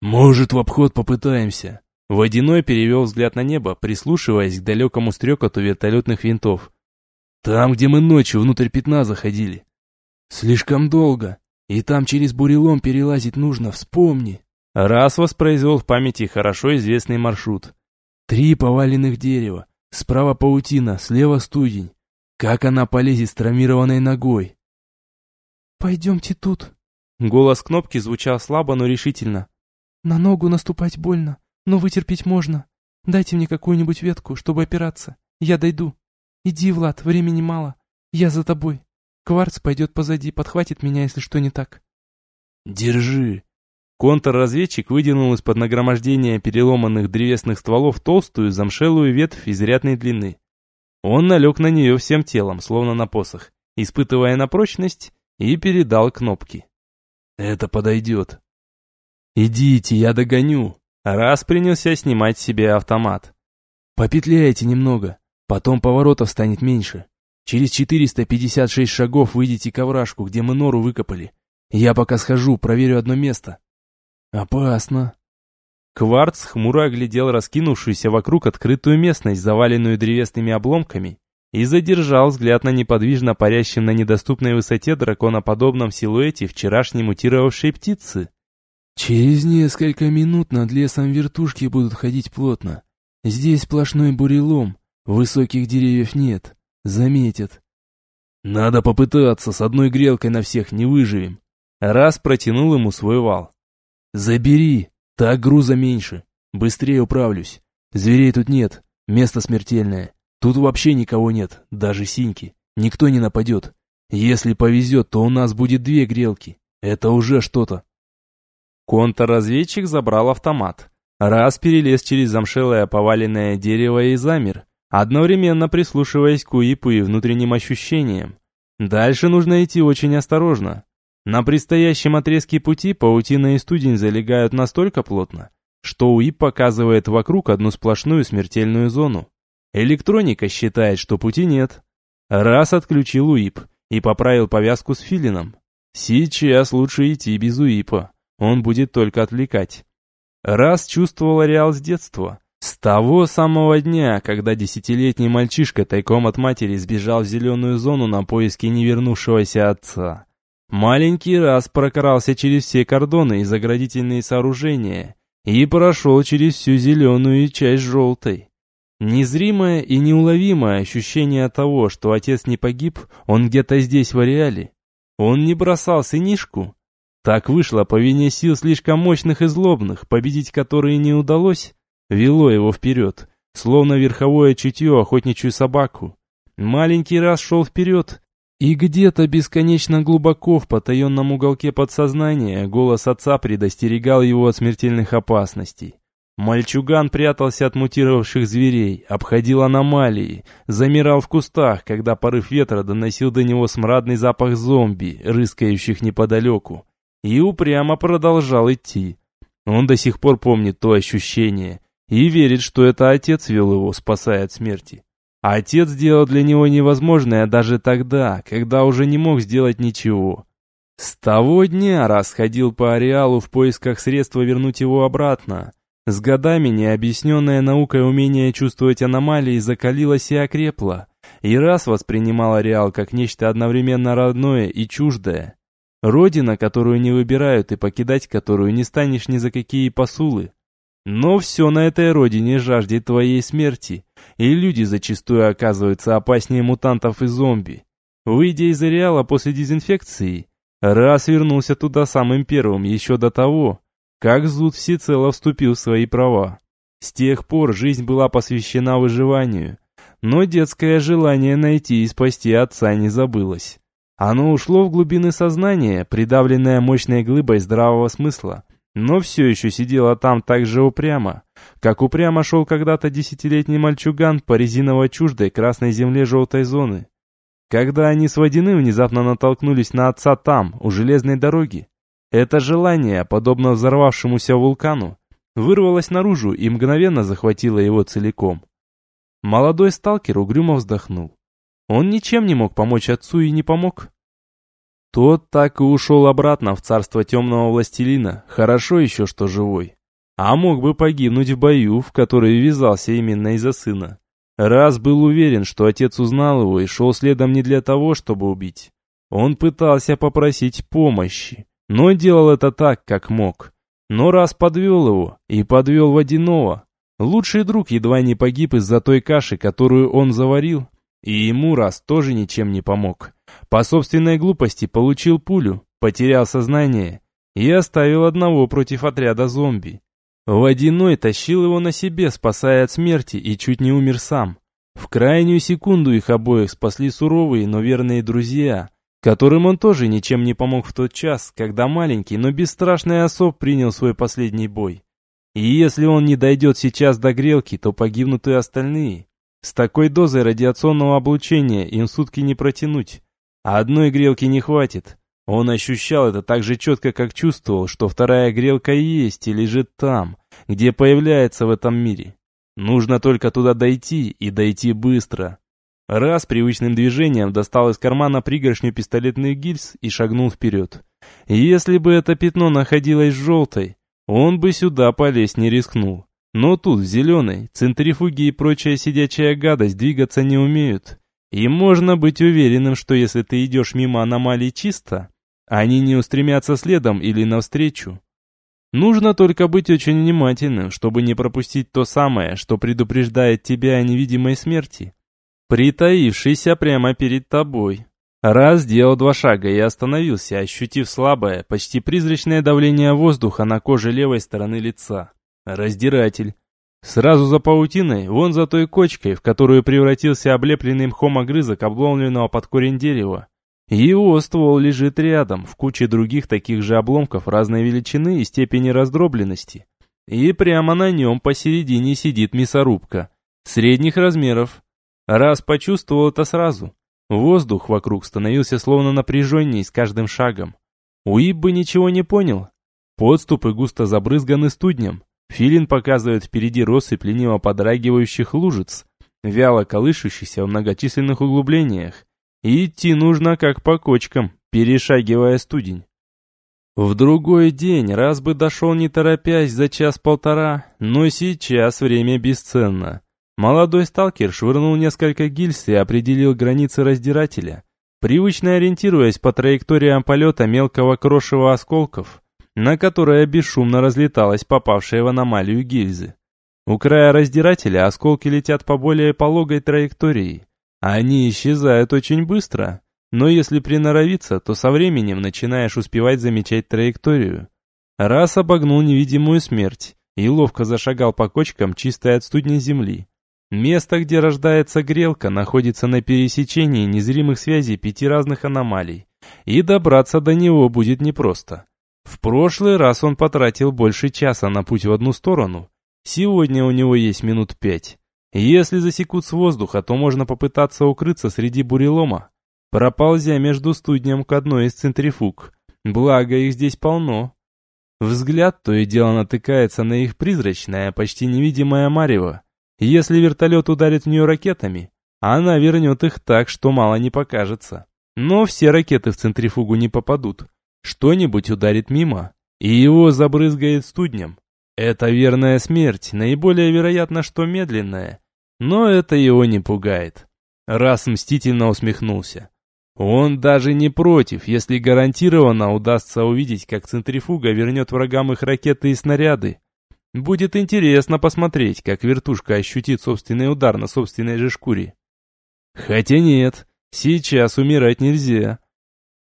«Может, в обход попытаемся?» Водяной перевел взгляд на небо, прислушиваясь к далекому стрекоту вертолетных винтов. «Там, где мы ночью внутрь пятна заходили. Слишком долго, и там через бурелом перелазить нужно, вспомни». Раз воспроизвел в памяти хорошо известный маршрут. Три поваленных дерева, справа паутина, слева студень. Как она полезет с травмированной ногой? «Пойдемте тут». Голос кнопки звучал слабо, но решительно. «На ногу наступать больно, но вытерпеть можно. Дайте мне какую-нибудь ветку, чтобы опираться. Я дойду. Иди, Влад, времени мало. Я за тобой. Кварц пойдет позади, подхватит меня, если что не так». «Держи». Контрразведчик выдернул из-под нагромождения переломанных древесных стволов толстую замшелую ветвь изрядной длины. Он налег на нее всем телом, словно на посох, испытывая на прочность и передал кнопки. «Это подойдет». «Идите, я догоню». Раз принялся снимать себе автомат. «Попетляйте немного, потом поворотов станет меньше. Через 456 шагов выйдете к овражку, где мы нору выкопали. Я пока схожу, проверю одно место». «Опасно». Кварц хмуро оглядел раскинувшуюся вокруг открытую местность, заваленную древесными обломками, и задержал взгляд на неподвижно парящем на недоступной высоте драконоподобном силуэте вчерашней мутировавшей птицы. «Через несколько минут над лесом вертушки будут ходить плотно. Здесь сплошной бурелом, высоких деревьев нет, заметят». «Надо попытаться, с одной грелкой на всех не выживем». Раз протянул ему свой вал. «Забери, так груза меньше, быстрее управлюсь. Зверей тут нет, место смертельное. Тут вообще никого нет, даже синьки. Никто не нападет. Если повезет, то у нас будет две грелки. Это уже что-то. Контрразведчик забрал автомат. Раз перелез через замшелое поваленное дерево и замер, одновременно прислушиваясь к УИПу и внутренним ощущениям. Дальше нужно идти очень осторожно. На предстоящем отрезке пути паутина и студень залегают настолько плотно, что УИП показывает вокруг одну сплошную смертельную зону. Электроника считает, что пути нет. Раз отключил УИП и поправил повязку с филином. Сейчас лучше идти без УИПа, он будет только отвлекать. Раз чувствовал Реал с детства, с того самого дня, когда десятилетний мальчишка тайком от матери сбежал в зеленую зону на поиски невернувшегося отца. Маленький раз прокрался через все кордоны и заградительные сооружения и прошел через всю зеленую часть желтой. Незримое и неуловимое ощущение того, что отец не погиб, он где-то здесь в ареале. Он не бросал сынишку. Так вышло по вине сил слишком мощных и злобных, победить которые не удалось, вело его вперед, словно верховое чутье охотничью собаку. Маленький раз шел вперед, и где-то бесконечно глубоко в потаенном уголке подсознания голос отца предостерегал его от смертельных опасностей. Мальчуган прятался от мутировавших зверей, обходил аномалии, замирал в кустах, когда порыв ветра доносил до него смрадный запах зомби, рыскающих неподалеку, и упрямо продолжал идти. Он до сих пор помнит то ощущение, и верит, что это отец вел его, спасая от смерти. отец сделал для него невозможное даже тогда, когда уже не мог сделать ничего. С того дня расходил по ареалу в поисках средства вернуть его обратно. С годами необъясненная наукой умение чувствовать аномалии закалилось и окрепло, и раз воспринимал ареал как нечто одновременно родное и чуждое. Родина, которую не выбирают и покидать которую не станешь ни за какие посулы. Но все на этой родине жаждет твоей смерти, и люди зачастую оказываются опаснее мутантов и зомби. Выйдя из ареала после дезинфекции, раз вернулся туда самым первым еще до того, как Зуд всецело вступил в свои права. С тех пор жизнь была посвящена выживанию, но детское желание найти и спасти отца не забылось. Оно ушло в глубины сознания, придавленное мощной глыбой здравого смысла, но все еще сидела там так же упрямо, как упрямо шел когда-то десятилетний мальчуган по резиново чуждой красной земле желтой зоны. Когда они с Водяным внезапно натолкнулись на отца там, у железной дороги, это желание, подобно взорвавшемуся вулкану, вырвалось наружу и мгновенно захватило его целиком. Молодой сталкер угрюмо вздохнул. Он ничем не мог помочь отцу и не помог. Тот так и ушел обратно в царство темного властелина, хорошо еще, что живой. А мог бы погибнуть в бою, в который ввязался именно из-за сына. Раз был уверен, что отец узнал его и шел следом не для того, чтобы убить. Он пытался попросить помощи, но делал это так, как мог. Но раз подвел его и подвел водяного, лучший друг едва не погиб из-за той каши, которую он заварил, и ему раз тоже ничем не помог. По собственной глупости получил пулю, потерял сознание и оставил одного против отряда зомби. Водяной тащил его на себе, спасая от смерти, и чуть не умер сам. В крайнюю секунду их обоих спасли суровые, но верные друзья, которым он тоже ничем не помог в тот час, когда маленький, но бесстрашный особ принял свой последний бой. И если он не дойдет сейчас до грелки, то погибнут и остальные. С такой дозой радиационного облучения им сутки не протянуть. А одной грелки не хватит. Он ощущал это так же четко, как чувствовал, что вторая грелка есть и лежит там, где появляется в этом мире. Нужно только туда дойти и дойти быстро. Раз привычным движением достал из кармана пригоршню пистолетных гильз и шагнул вперед. Если бы это пятно находилось желтой, он бы сюда полезть не рискнул. Но тут, в зеленой, центрифуги и прочая сидячая гадость двигаться не умеют. И можно быть уверенным, что если ты идешь мимо аномалий чисто, они не устремятся следом или навстречу. Нужно только быть очень внимательным, чтобы не пропустить то самое, что предупреждает тебя о невидимой смерти, притаившейся прямо перед тобой. Раз сделал два шага и остановился, ощутив слабое, почти призрачное давление воздуха на коже левой стороны лица. Раздиратель. Сразу за паутиной, вон за той кочкой, в которую превратился облепленный мхом огрызок обломленного под корень дерева. Его ствол лежит рядом, в куче других таких же обломков разной величины и степени раздробленности. И прямо на нем посередине сидит мясорубка. Средних размеров. Раз почувствовал это сразу. Воздух вокруг становился словно напряженней с каждым шагом. Уиб бы ничего не понял. Подступы густо забрызганы студнем. Филин показывает впереди россыпь лениво подрагивающих лужиц, вяло колышущихся в многочисленных углублениях. Идти нужно как по кочкам, перешагивая студень. В другой день раз бы дошел не торопясь за час-полтора, но сейчас время бесценно. Молодой сталкер швырнул несколько гильз и определил границы раздирателя, привычно ориентируясь по траекториям полета мелкого крошева осколков, на которое бесшумно разлеталась попавшая в аномалию гильзы. У края раздирателя осколки летят по более пологой траектории. Они исчезают очень быстро, но если приноровиться, то со временем начинаешь успевать замечать траекторию. Раз обогнул невидимую смерть и ловко зашагал по кочкам чистой от студня земли. Место, где рождается грелка, находится на пересечении незримых связей пяти разных аномалий, и добраться до него будет непросто. В прошлый раз он потратил больше часа на путь в одну сторону, сегодня у него есть минут пять. Если засекут с воздуха, то можно попытаться укрыться среди бурелома, проползя между студнем к одной из центрифуг. Благо их здесь полно. Взгляд то и дело натыкается на их призрачное, почти невидимое марево. Если вертолет ударит в нее ракетами, она вернет их так, что мало не покажется. Но все ракеты в центрифугу не попадут. Что-нибудь ударит мимо, и его забрызгает студнем. Это верная смерть, наиболее вероятно, что медленная. Но это его не пугает. Раз мстительно усмехнулся. Он даже не против, если гарантированно удастся увидеть, как центрифуга вернет врагам их ракеты и снаряды. Будет интересно посмотреть, как вертушка ощутит собственный удар на собственной же шкуре. Хотя нет, сейчас умирать нельзя.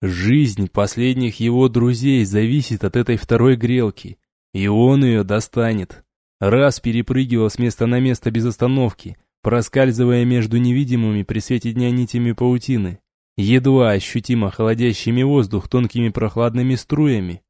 Жизнь последних его друзей зависит от этой второй грелки, и он ее достанет. Раз перепрыгивал с места на место без остановки, проскальзывая между невидимыми при свете дня нитями паутины едва ощутимо холодящими воздух тонкими прохладными струями.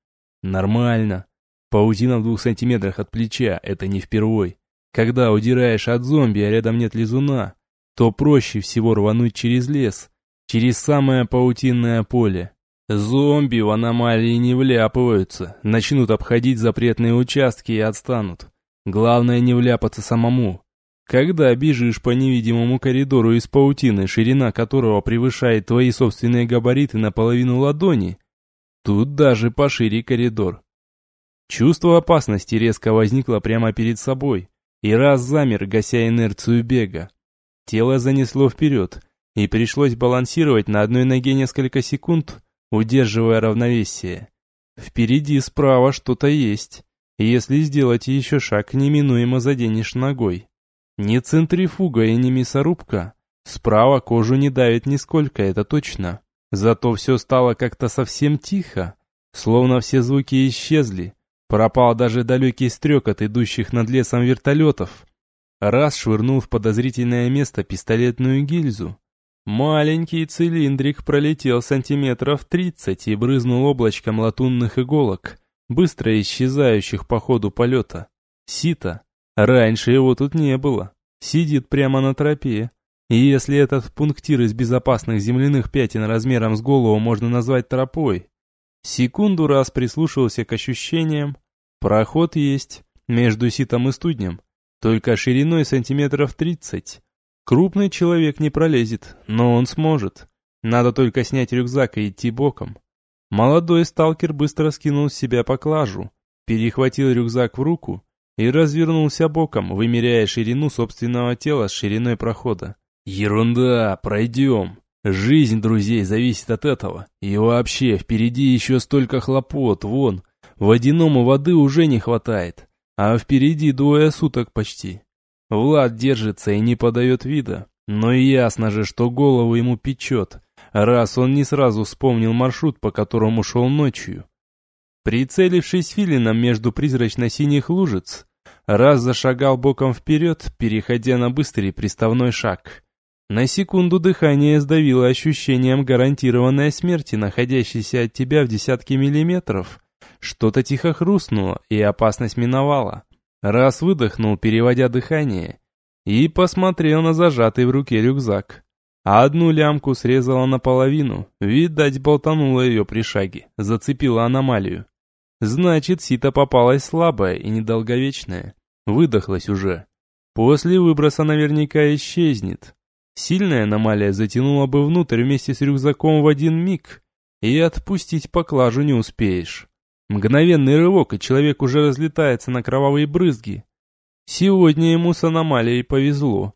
Нормально. Паутина в двух сантиметрах от плеча – это не впервой. Когда удираешь от зомби, а рядом нет лизуна, то проще всего рвануть через лес, через самое паутинное поле. Зомби в аномалии не вляпываются, начнут обходить запретные участки и отстанут. Главное не вляпаться самому. Когда бежишь по невидимому коридору из паутины, ширина которого превышает твои собственные габариты на половину ладони, тут даже пошире коридор. Чувство опасности резко возникло прямо перед собой, и раз замер, гася инерцию бега. Тело занесло вперед, и пришлось балансировать на одной ноге несколько секунд, удерживая равновесие. Впереди справа что-то есть, если сделать еще шаг, неминуемо заденешь ногой. Не центрифуга и не мясорубка. Справа кожу не давит нисколько, это точно. Зато все стало как-то совсем тихо, словно все звуки исчезли. Пропал даже далекий стрекот идущих над лесом вертолетов. Раз швырнул в подозрительное место пистолетную гильзу. Маленький цилиндрик пролетел сантиметров тридцать и брызнул облачком латунных иголок, быстро исчезающих по ходу полета. Сито. Раньше его тут не было. Сидит прямо на тропе. И если этот пунктир из безопасных земляных пятен размером с голову можно назвать тропой, секунду раз прислушался к ощущениям. Проход есть между ситом и студнем, только шириной сантиметров тридцать. Крупный человек не пролезет, но он сможет. Надо только снять рюкзак и идти боком. Молодой сталкер быстро скинул с себя поклажу, перехватил рюкзак в руку и развернулся боком, вымеряя ширину собственного тела с шириной прохода. Ерунда, пройдем. Жизнь друзей зависит от этого. И вообще, впереди еще столько хлопот, вон. Водяному воды уже не хватает. А впереди двое суток почти. Влад держится и не подает вида. Но ясно же, что голову ему печет, раз он не сразу вспомнил маршрут, по которому шел ночью. Прицелившись филином между призрачно-синих лужиц, Раз зашагал боком вперед, переходя на быстрый приставной шаг. На секунду дыхание сдавило ощущением гарантированной смерти, находящейся от тебя в десятки миллиметров. Что-то тихо хрустнуло, и опасность миновала. Раз выдохнул, переводя дыхание, и посмотрел на зажатый в руке рюкзак. Одну лямку срезала наполовину, видать, болтанула ее при шаге, зацепила аномалию. Значит, сито попалась слабая и недолговечная, выдохлась уже. После выброса наверняка исчезнет. Сильная аномалия затянула бы внутрь вместе с рюкзаком в один миг, и отпустить поклажу не успеешь. Мгновенный рывок, и человек уже разлетается на кровавые брызги. Сегодня ему с аномалией повезло.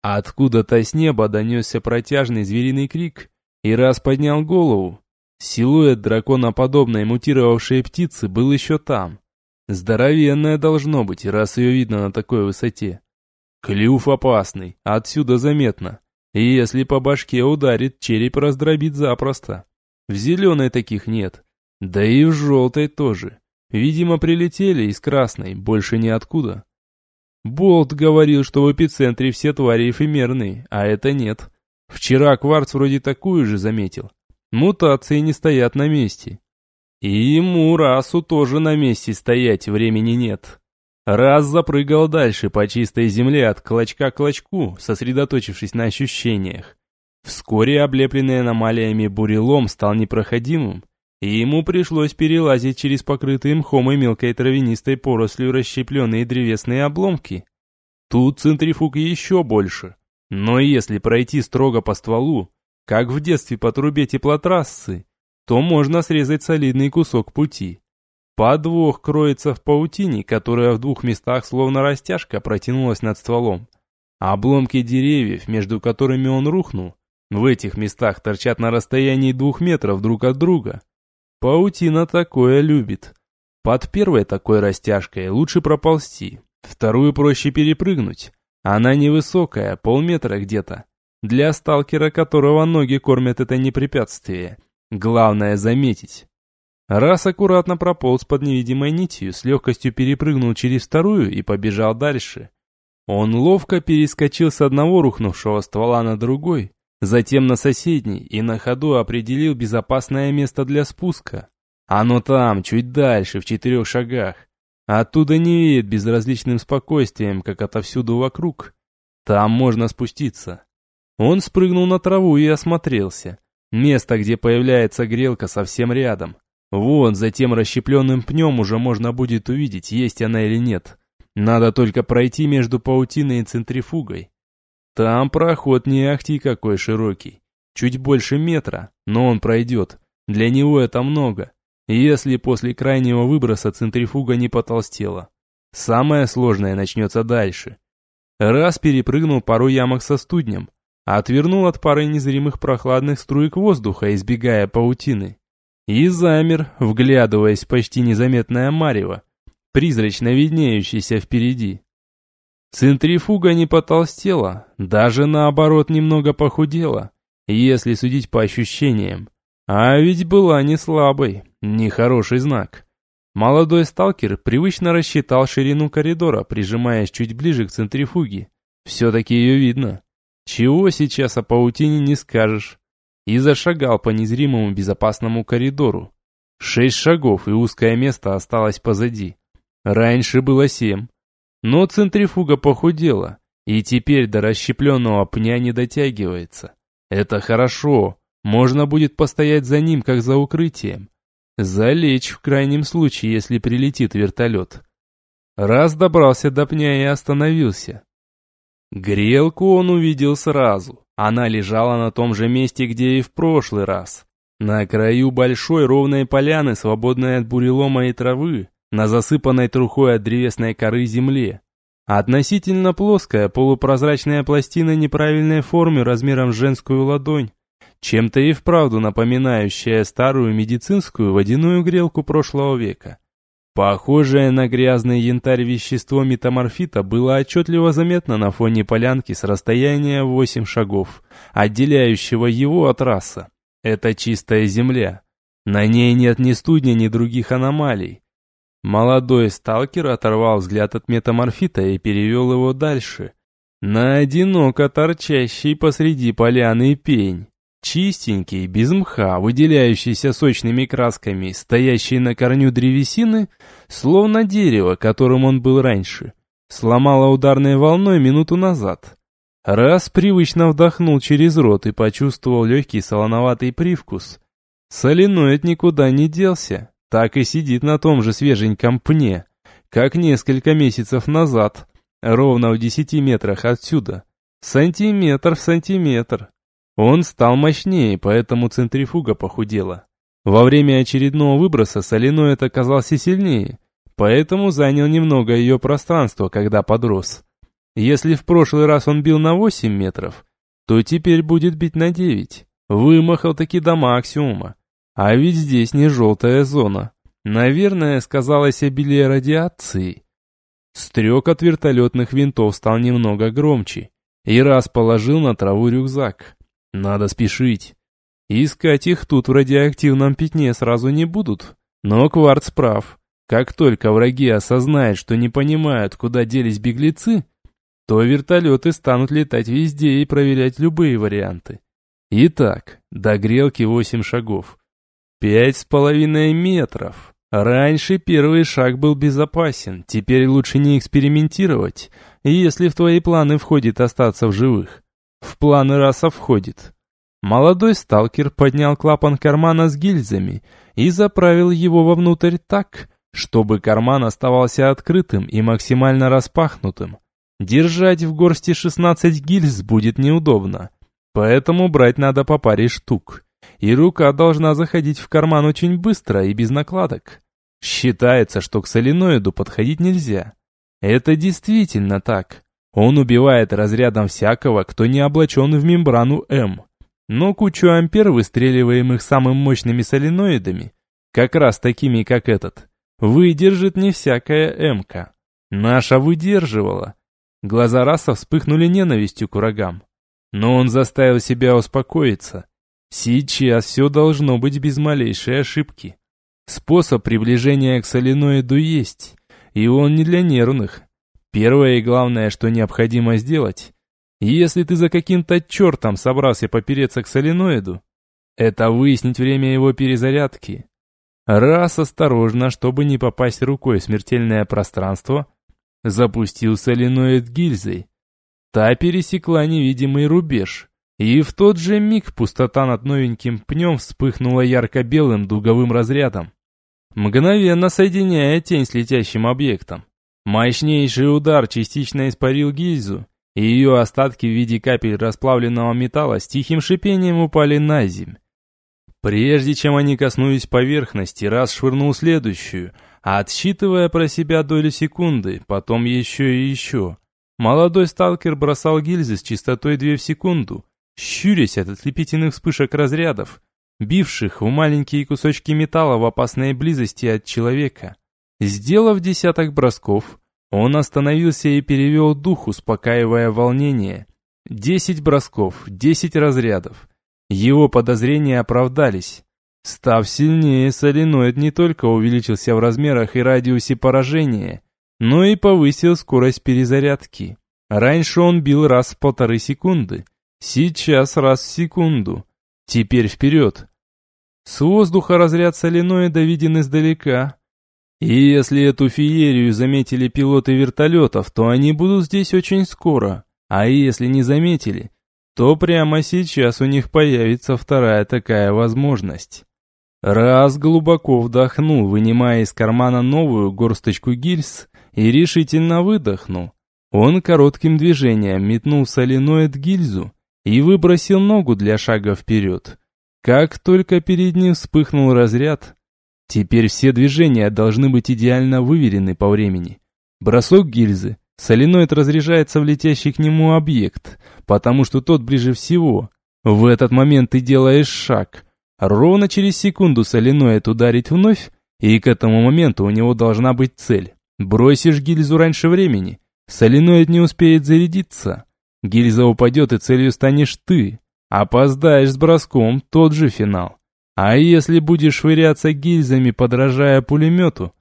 Откуда-то с неба донесся протяжный звериный крик, и раз поднял голову. Силуэт драконоподобной мутировавшей птицы был еще там. Здоровенная должно быть, раз ее видно на такой высоте. Клюв опасный, отсюда заметно. Если по башке ударит, череп раздробит запросто. В зеленой таких нет. Да и в желтой тоже. Видимо, прилетели из красной, больше ниоткуда. Болт говорил, что в эпицентре все твари эфемерные, а это нет. Вчера Кварц вроде такую же заметил. Мутации не стоят на месте. И ему расу тоже на месте стоять времени нет. Раз запрыгал дальше по чистой земле от клочка к клочку, сосредоточившись на ощущениях. Вскоре облепленный аномалиями бурелом стал непроходимым, и ему пришлось перелазить через покрытые мхом и мелкой травянистой порослью расщепленные древесные обломки. Тут центрифуг еще больше. Но если пройти строго по стволу, как в детстве по трубе теплотрассы, то можно срезать солидный кусок пути. Подвох кроется в паутине, которая в двух местах словно растяжка протянулась над стволом. Обломки деревьев, между которыми он рухнул, в этих местах торчат на расстоянии двух метров друг от друга. Паутина такое любит. Под первой такой растяжкой лучше проползти, вторую проще перепрыгнуть. Она невысокая, полметра где-то. Для сталкера, которого ноги кормят, это не препятствие. Главное заметить. Раз аккуратно прополз под невидимой нитью, с легкостью перепрыгнул через вторую и побежал дальше. Он ловко перескочил с одного рухнувшего ствола на другой, затем на соседний и на ходу определил безопасное место для спуска. Оно там, чуть дальше, в четырех шагах. Оттуда не веет безразличным спокойствием, как отовсюду вокруг. Там можно спуститься. Он спрыгнул на траву и осмотрелся. Место, где появляется грелка, совсем рядом. Вон, за тем расщепленным пнем уже можно будет увидеть, есть она или нет. Надо только пройти между паутиной и центрифугой. Там проход не ахти какой широкий. Чуть больше метра, но он пройдет. Для него это много. Если после крайнего выброса центрифуга не потолстела. Самое сложное начнется дальше. Раз перепрыгнул пару ямок со студнем, отвернул от пары незримых прохладных струек воздуха, избегая паутины. И замер, вглядываясь в почти незаметное марево, призрачно виднеющееся впереди. Центрифуга не потолстела, даже наоборот немного похудела, если судить по ощущениям. А ведь была не слабой, нехороший знак. Молодой сталкер привычно рассчитал ширину коридора, прижимаясь чуть ближе к центрифуге. Все-таки ее видно. Чего сейчас о паутине не скажешь. И зашагал по незримому безопасному коридору. Шесть шагов и узкое место осталось позади. Раньше было семь. Но центрифуга похудела, и теперь до расщепленного пня не дотягивается. Это хорошо, можно будет постоять за ним, как за укрытием. Залечь в крайнем случае, если прилетит вертолет. Раз добрался до пня и остановился. Грелку он увидел сразу. Она лежала на том же месте, где и в прошлый раз. На краю большой ровной поляны, свободной от бурелома и травы, на засыпанной трухой от древесной коры земле. Относительно плоская полупрозрачная пластина неправильной формы размером с женскую ладонь, чем-то и вправду напоминающая старую медицинскую водяную грелку прошлого века. Похожее на грязный янтарь вещество метаморфита было отчетливо заметно на фоне полянки с расстояния 8 шагов, отделяющего его от раса. Это чистая земля. На ней нет ни студня, ни других аномалий. Молодой сталкер оторвал взгляд от метаморфита и перевел его дальше. На одиноко торчащий посреди поляны пень. Чистенький, без мха, выделяющийся сочными красками, стоящий на корню древесины, словно дерево, которым он был раньше. сломала ударной волной минуту назад. Раз привычно вдохнул через рот и почувствовал легкий солоноватый привкус. Соленоид никуда не делся, так и сидит на том же свеженьком пне, как несколько месяцев назад, ровно в десяти метрах отсюда. Сантиметр в сантиметр. Он стал мощнее, поэтому центрифуга похудела. Во время очередного выброса соленоид оказался сильнее, поэтому занял немного ее пространства, когда подрос. Если в прошлый раз он бил на 8 метров, то теперь будет бить на 9. Вымахал таки до максимума. А ведь здесь не желтая зона. Наверное, сказалось обилие радиации. Стрек от вертолетных винтов стал немного громче. И раз положил на траву рюкзак. Надо спешить. Искать их тут в радиоактивном пятне сразу не будут. Но Кварц прав. Как только враги осознают, что не понимают, куда делись беглецы, то вертолеты станут летать везде и проверять любые варианты. Итак, до грелки 8 шагов. Пять с половиной метров. Раньше первый шаг был безопасен, теперь лучше не экспериментировать, если в твои планы входит остаться в живых. В планы раса входит. Молодой сталкер поднял клапан кармана с гильзами и заправил его вовнутрь так, чтобы карман оставался открытым и максимально распахнутым. Держать в горсти 16 гильз будет неудобно, поэтому брать надо по паре штук. И рука должна заходить в карман очень быстро и без накладок. Считается, что к соленоиду подходить нельзя. Это действительно так. Он убивает разрядом всякого, кто не облачен в мембрану М. Но кучу ампер, выстреливаемых самым мощными соленоидами, как раз такими, как этот, выдержит не всякая М-ка. Наша выдерживала, Глаза Раса вспыхнули ненавистью к врагам. Но он заставил себя успокоиться. Сейчас все должно быть без малейшей ошибки. Способ приближения к соленоиду есть, и он не для нервных. Первое и главное, что необходимо сделать, если ты за каким-то чертом собрался попереться к соленоиду, это выяснить время его перезарядки. Раз осторожно, чтобы не попасть рукой в смертельное пространство, запустил соленоид гильзой. Та пересекла невидимый рубеж, и в тот же миг пустота над новеньким пнем вспыхнула ярко-белым дуговым разрядом, мгновенно соединяя тень с летящим объектом. Мощнейший удар частично испарил гильзу, и ее остатки в виде капель расплавленного металла с тихим шипением упали на земь. Прежде чем они коснулись поверхности, раз швырнул следующую — отсчитывая про себя доли секунды, потом еще и еще. Молодой сталкер бросал гильзы с частотой 2 в секунду, щурясь от ослепительных вспышек разрядов, бивших в маленькие кусочки металла в опасной близости от человека. Сделав десяток бросков, он остановился и перевел дух, успокаивая волнение. Десять бросков, десять разрядов. Его подозрения оправдались. Став сильнее, соленоид не только увеличился в размерах и радиусе поражения, но и повысил скорость перезарядки. Раньше он бил раз в полторы секунды, сейчас раз в секунду. Теперь вперед. С воздуха разряд соленоида виден издалека. И если эту феерию заметили пилоты вертолетов, то они будут здесь очень скоро. А если не заметили, то прямо сейчас у них появится вторая такая возможность. Раз глубоко вдохнул, вынимая из кармана новую горсточку гильз, и решительно выдохнул. Он коротким движением метнул соленоид гильзу и выбросил ногу для шага вперед. Как только перед ним вспыхнул разряд, теперь все движения должны быть идеально выверены по времени. Бросок гильзы, соленоид разряжается в летящий к нему объект, потому что тот ближе всего. В этот момент ты делаешь шаг – Ровно через секунду соленоид ударить вновь, и к этому моменту у него должна быть цель. Бросишь гильзу раньше времени, соленоид не успеет зарядиться. Гильза упадет, и целью станешь ты. Опоздаешь с броском, тот же финал. А если будешь швыряться гильзами, подражая пулемету,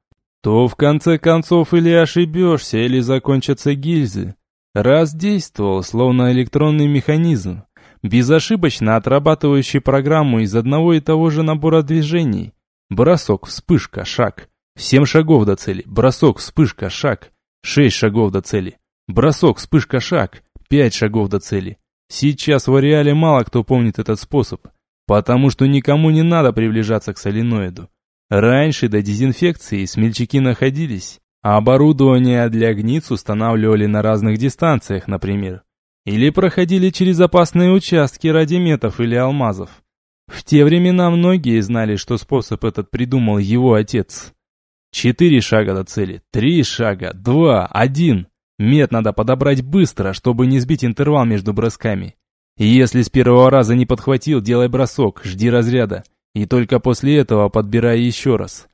то в конце концов или ошибешься, или закончатся гильзы. Раз действовал, словно электронный механизм, безошибочно отрабатывающий программу из одного и того же набора движений. Бросок, вспышка, шаг. Семь шагов до цели. Бросок, вспышка, шаг. Шесть шагов до цели. Бросок, вспышка, шаг. Пять шагов до цели. Сейчас в ареале мало кто помнит этот способ, потому что никому не надо приближаться к соленоиду. Раньше до дезинфекции смельчаки находились, а оборудование для гниц устанавливали на разных дистанциях, например. Или проходили через опасные участки ради метов или алмазов. В те времена многие знали, что способ этот придумал его отец. Четыре шага до цели, три шага, два, один. Мет надо подобрать быстро, чтобы не сбить интервал между бросками. Если с первого раза не подхватил, делай бросок, жди разряда. И только после этого подбирай еще раз.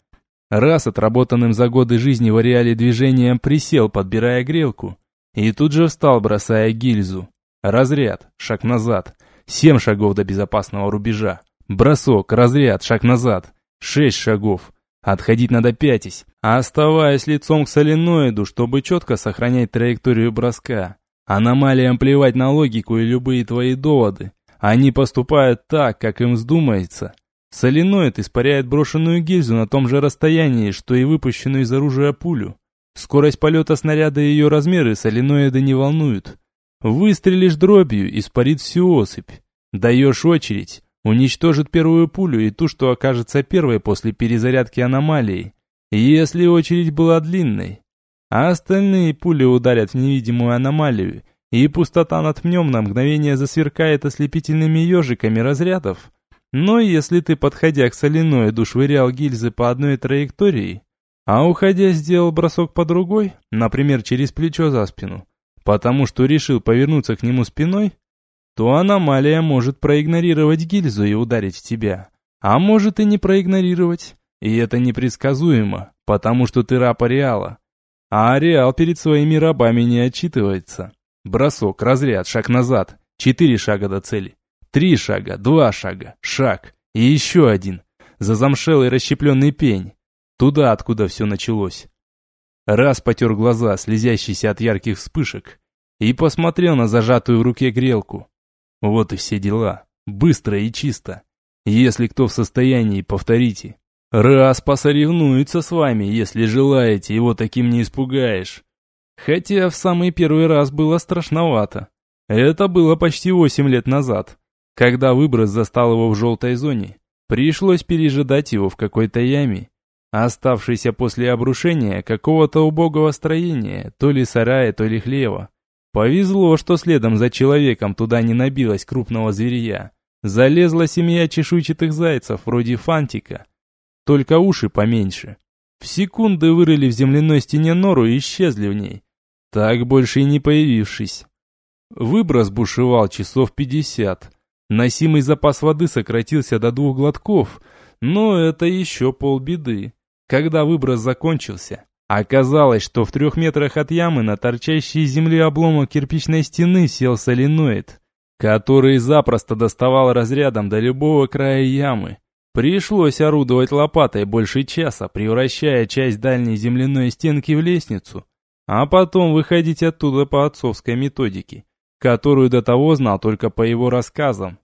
Раз отработанным за годы жизни в ареале движением присел, подбирая грелку. И тут же встал, бросая гильзу. Разряд, шаг назад. Семь шагов до безопасного рубежа. Бросок, разряд, шаг назад. Шесть шагов. Отходить надо пятись, а оставаясь лицом к соленоиду, чтобы четко сохранять траекторию броска. Аномалиям плевать на логику и любые твои доводы. Они поступают так, как им вздумается. Соленоид испаряет брошенную гильзу на том же расстоянии, что и выпущенную из оружия пулю. Скорость полета снаряда и ее размеры соленоида не волнуют. Выстрелишь дробью, испарит всю осыпь. Даешь очередь, уничтожит первую пулю и ту, что окажется первой после перезарядки аномалии, если очередь была длинной. А остальные пули ударят в невидимую аномалию, и пустота над пнем на мгновение засверкает ослепительными ежиками разрядов. Но если ты, подходя к соленоиду, швырял гильзы по одной траектории, а уходя сделал бросок по другой, например, через плечо за спину, потому что решил повернуться к нему спиной, то аномалия может проигнорировать гильзу и ударить в тебя. А может и не проигнорировать. И это непредсказуемо, потому что ты раб Ареала. А Ареал перед своими рабами не отчитывается. Бросок, разряд, шаг назад, четыре шага до цели. Три шага, два шага, шаг. И еще один. За замшелый расщепленный пень. Туда, откуда все началось. Раз потер глаза, слезящиеся от ярких вспышек, и посмотрел на зажатую в руке грелку. Вот и все дела. Быстро и чисто. Если кто в состоянии, повторите. Раз посоревнуется с вами, если желаете, его таким не испугаешь. Хотя в самый первый раз было страшновато. Это было почти восемь лет назад, когда выброс застал его в желтой зоне. Пришлось пережидать его в какой-то яме, оставшейся после обрушения какого-то убогого строения, то ли сарая, то ли хлева. Повезло, что следом за человеком туда не набилось крупного зверья. Залезла семья чешуйчатых зайцев, вроде фантика. Только уши поменьше. В секунды вырыли в земляной стене нору и исчезли в ней. Так больше и не появившись. Выброс бушевал часов пятьдесят. Носимый запас воды сократился до двух глотков, но это еще полбеды. Когда выброс закончился, Оказалось, что в трех метрах от ямы на торчащей из земли обломок кирпичной стены сел соленоид, который запросто доставал разрядом до любого края ямы. Пришлось орудовать лопатой больше часа, превращая часть дальней земляной стенки в лестницу, а потом выходить оттуда по отцовской методике, которую до того знал только по его рассказам.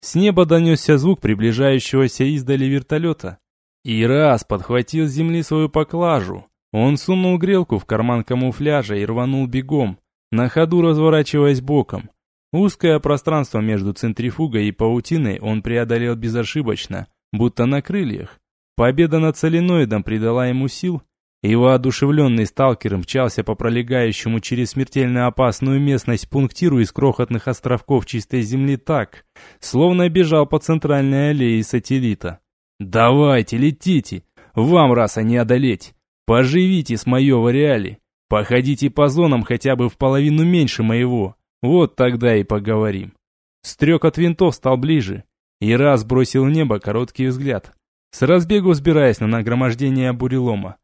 С неба донесся звук приближающегося издали вертолета. И раз подхватил с земли свою поклажу, он сунул грелку в карман камуфляжа и рванул бегом, на ходу разворачиваясь боком. Узкое пространство между центрифугой и паутиной он преодолел безошибочно, будто на крыльях. Победа над соленоидом придала ему сил, и воодушевленный сталкер мчался по пролегающему через смертельно опасную местность пунктиру из крохотных островков чистой земли так, словно бежал по центральной аллее сателлита. «Давайте, летите! Вам раз, а не одолеть! Поживите с моё в ареале. Походите по зонам хотя бы в половину меньше моего. Вот тогда и поговорим. Стрек от винтов стал ближе. И раз бросил в небо короткий взгляд. С разбегу взбираясь на нагромождение бурелома.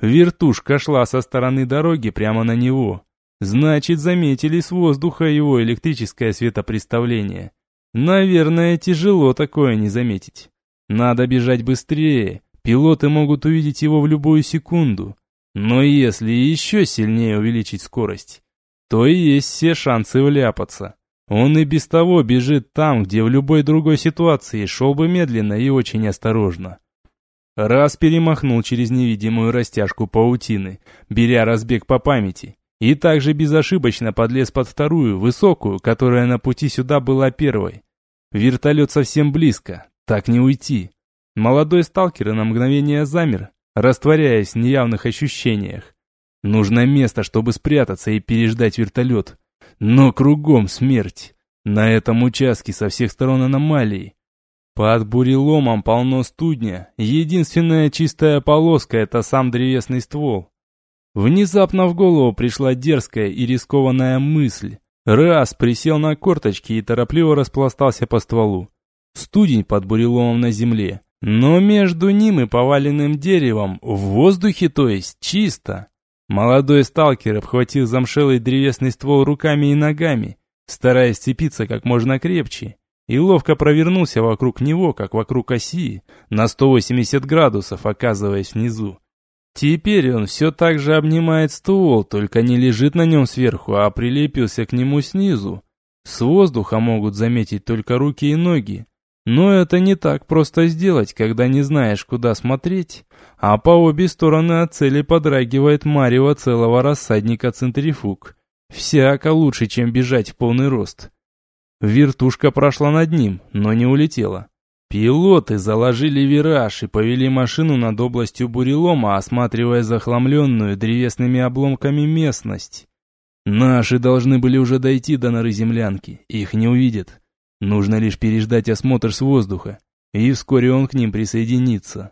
Вертушка шла со стороны дороги прямо на него. Значит, заметили с воздуха его электрическое светопреставление. Наверное, тяжело такое не заметить. Надо бежать быстрее, Пилоты могут увидеть его в любую секунду. Но если еще сильнее увеличить скорость, то есть все шансы вляпаться. Он и без того бежит там, где в любой другой ситуации шел бы медленно и очень осторожно. Раз перемахнул через невидимую растяжку паутины, беря разбег по памяти, и также безошибочно подлез под вторую, высокую, которая на пути сюда была первой. Вертолет совсем близко, так не уйти. Молодой сталкер на мгновение замер, растворяясь в неявных ощущениях. Нужно место, чтобы спрятаться и переждать вертолет. Но кругом смерть. На этом участке со всех сторон аномалии. Под буреломом полно студня. Единственная чистая полоска — это сам древесный ствол. Внезапно в голову пришла дерзкая и рискованная мысль. Раз присел на корточки и торопливо распластался по стволу. Студень под буреломом на земле. Но между ним и поваленным деревом, в воздухе то есть, чисто. Молодой сталкер обхватил замшелый древесный ствол руками и ногами, стараясь цепиться как можно крепче и ловко провернулся вокруг него, как вокруг оси, на 180 градусов, оказываясь внизу. Теперь он все так же обнимает ствол, только не лежит на нем сверху, а прилепился к нему снизу. С воздуха могут заметить только руки и ноги. Но это не так просто сделать, когда не знаешь, куда смотреть, а по обе стороны от цели подрагивает марево целого рассадника центрифуг. Всяко лучше, чем бежать в полный рост. Вертушка прошла над ним, но не улетела. Пилоты заложили вираж и повели машину над областью бурелома, осматривая захламленную древесными обломками местность. Наши должны были уже дойти до норы землянки, их не увидят. Нужно лишь переждать осмотр с воздуха, и вскоре он к ним присоединится.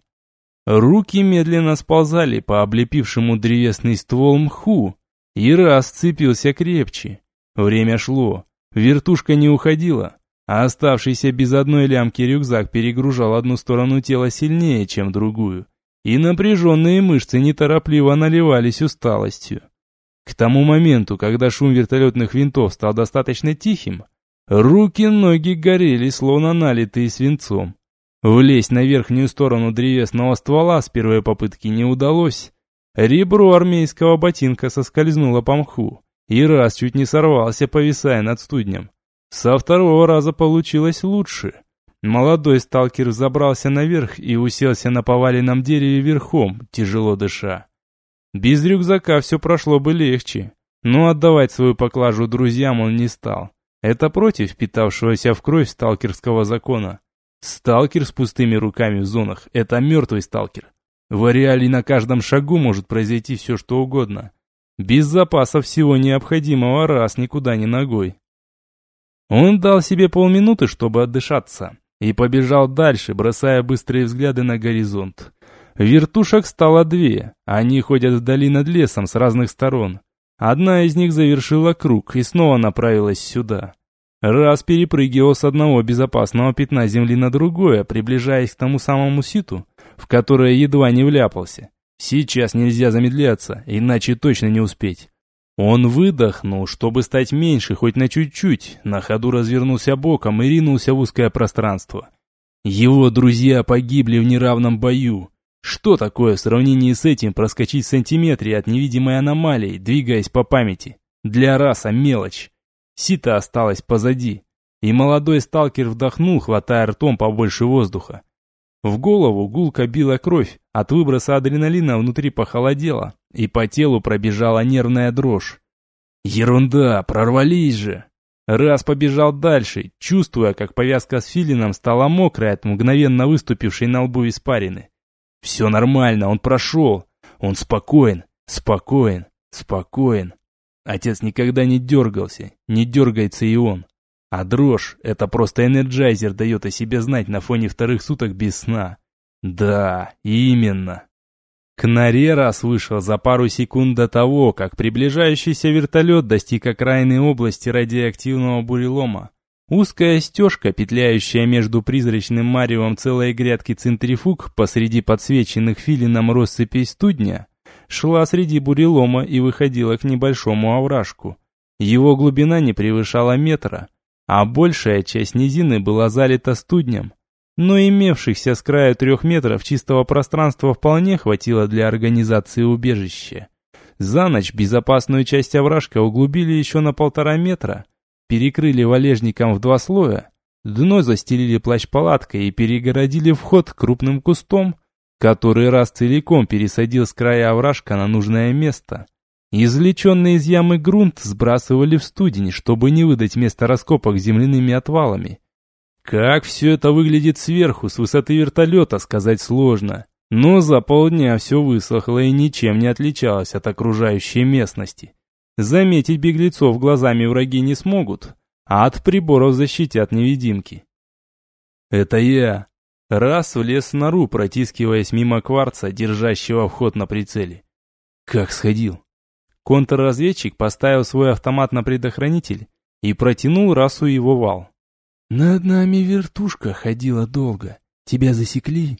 Руки медленно сползали по облепившему древесный ствол мху, и раз сцепился крепче. Время шло. Вертушка не уходила, а оставшийся без одной лямки рюкзак перегружал одну сторону тела сильнее, чем другую, и напряженные мышцы неторопливо наливались усталостью. К тому моменту, когда шум вертолетных винтов стал достаточно тихим, руки-ноги горели, словно налитые свинцом. Влезть на верхнюю сторону древесного ствола с первой попытки не удалось. Ребро армейского ботинка соскользнуло по мху, и раз чуть не сорвался, повисая над студнем. Со второго раза получилось лучше. Молодой сталкер забрался наверх и уселся на поваленном дереве верхом, тяжело дыша. Без рюкзака все прошло бы легче, но отдавать свою поклажу друзьям он не стал. Это против впитавшегося в кровь сталкерского закона. Сталкер с пустыми руками в зонах – это мертвый сталкер. В ареале на каждом шагу может произойти все что угодно. Без запаса всего необходимого раз никуда не ногой. Он дал себе полминуты, чтобы отдышаться, и побежал дальше, бросая быстрые взгляды на горизонт. Вертушек стало две, они ходят вдали над лесом с разных сторон. Одна из них завершила круг и снова направилась сюда. Раз перепрыгивал с одного безопасного пятна земли на другое, приближаясь к тому самому ситу, в которое едва не вляпался. Сейчас нельзя замедляться, иначе точно не успеть. Он выдохнул, чтобы стать меньше хоть на чуть-чуть, на ходу развернулся боком и ринулся в узкое пространство. Его друзья погибли в неравном бою. Что такое в сравнении с этим проскочить в сантиметре от невидимой аномалии, двигаясь по памяти? Для раса мелочь. Сита осталась позади, и молодой сталкер вдохнул, хватая ртом побольше воздуха. В голову гулко била кровь, от выброса адреналина внутри похолодело, и по телу пробежала нервная дрожь. Ерунда, прорвались же! Раз побежал дальше, чувствуя, как повязка с филином стала мокрой от мгновенно выступившей на лбу испарины. Все нормально, он прошел. Он спокоен, спокоен, спокоен. Отец никогда не дергался, не дергается и он. А дрожь — это просто энерджайзер дает о себе знать на фоне вторых суток без сна. Да, именно. К норе раз вышел за пару секунд до того, как приближающийся вертолет достиг окраины области радиоактивного бурелома. Узкая стежка, петляющая между призрачным маревом целой грядки центрифуг посреди подсвеченных филином россыпей студня, шла среди бурелома и выходила к небольшому овражку. Его глубина не превышала метра, а большая часть низины была залита студнем. Но имевшихся с края трех метров чистого пространства вполне хватило для организации убежища. За ночь безопасную часть овражка углубили еще на полтора метра, перекрыли валежником в два слоя, дно застелили плащ-палаткой и перегородили вход крупным кустом, который раз целиком пересадил с края овражка на нужное место. Извлеченный из ямы грунт сбрасывали в студень, чтобы не выдать место раскопок земляными отвалами. Как все это выглядит сверху, с высоты вертолета, сказать сложно. Но за полдня все высохло и ничем не отличалось от окружающей местности. Заметить беглецов глазами враги не смогут, а от приборов защитят невидимки. Это я. Раз влез в нору, протискиваясь мимо кварца, держащего вход на прицеле. Как сходил. Контрразведчик поставил свой автомат на предохранитель и протянул расу его вал. «Над нами вертушка ходила долго. Тебя засекли?»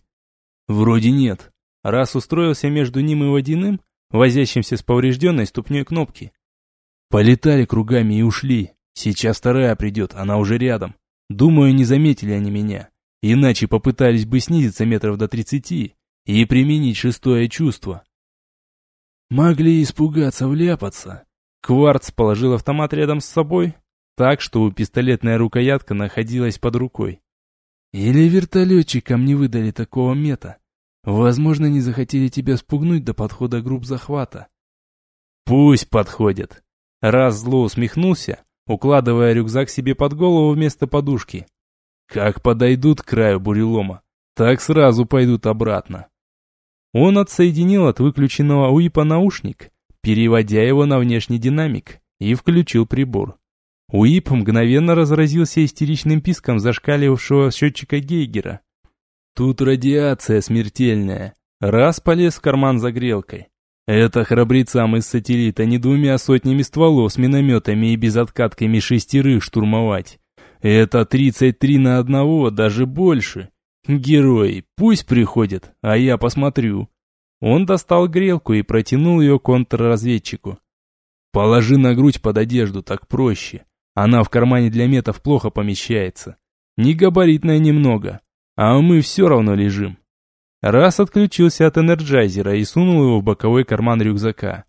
«Вроде нет». Раз устроился между ним и водяным, возящимся с поврежденной ступней кнопки. Полетали кругами и ушли. Сейчас вторая придет, она уже рядом. Думаю, не заметили они меня. Иначе попытались бы снизиться метров до тридцати и применить шестое чувство. Могли испугаться, вляпаться. Кварц положил автомат рядом с собой, так, что пистолетная рукоятка находилась под рукой. Или вертолетчикам не выдали такого мета. Возможно, не захотели тебя спугнуть до подхода групп захвата. Пусть подходят. Раз зло усмехнулся, укладывая рюкзак себе под голову вместо подушки. Как подойдут к краю бурелома, так сразу пойдут обратно. Он отсоединил от выключенного УИПа наушник, переводя его на внешний динамик, и включил прибор. УИП мгновенно разразился истеричным писком зашкаливавшего счетчика Гейгера. Тут радиация смертельная. Раз полез в карман за грелкой. Это храбрецам из сателлита не двумя сотнями стволов с минометами и безоткатками шестерых штурмовать. Это 33 на одного, даже больше. Герои, пусть приходят, а я посмотрю. Он достал грелку и протянул ее контрразведчику. Положи на грудь под одежду, так проще. Она в кармане для метов плохо помещается. Не габаритная немного, а мы все равно лежим. Раз отключился от энерджайзера и сунул его в боковой карман рюкзака.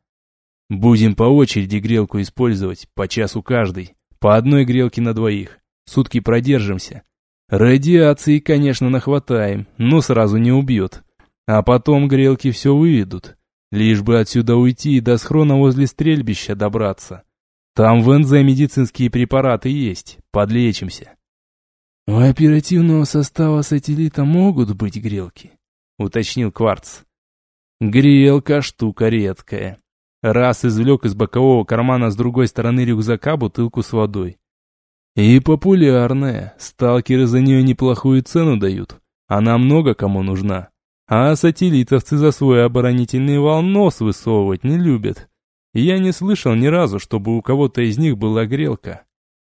Будем по очереди грелку использовать, по часу каждый, по одной грелке на двоих. Сутки продержимся. Радиации, конечно, нахватаем, но сразу не убьет. А потом грелки все выведут. Лишь бы отсюда уйти и до схрона возле стрельбища добраться. Там в НЗ медицинские препараты есть, подлечимся. У оперативного состава сателлита могут быть грелки, уточнил Кварц. Грелка штука редкая. Раз извлек из бокового кармана с другой стороны рюкзака бутылку с водой. И популярная, сталкеры за нее неплохую цену дают. Она много кому нужна. А сателлитовцы за свой оборонительный вал нос высовывать не любят. Я не слышал ни разу, чтобы у кого-то из них была грелка.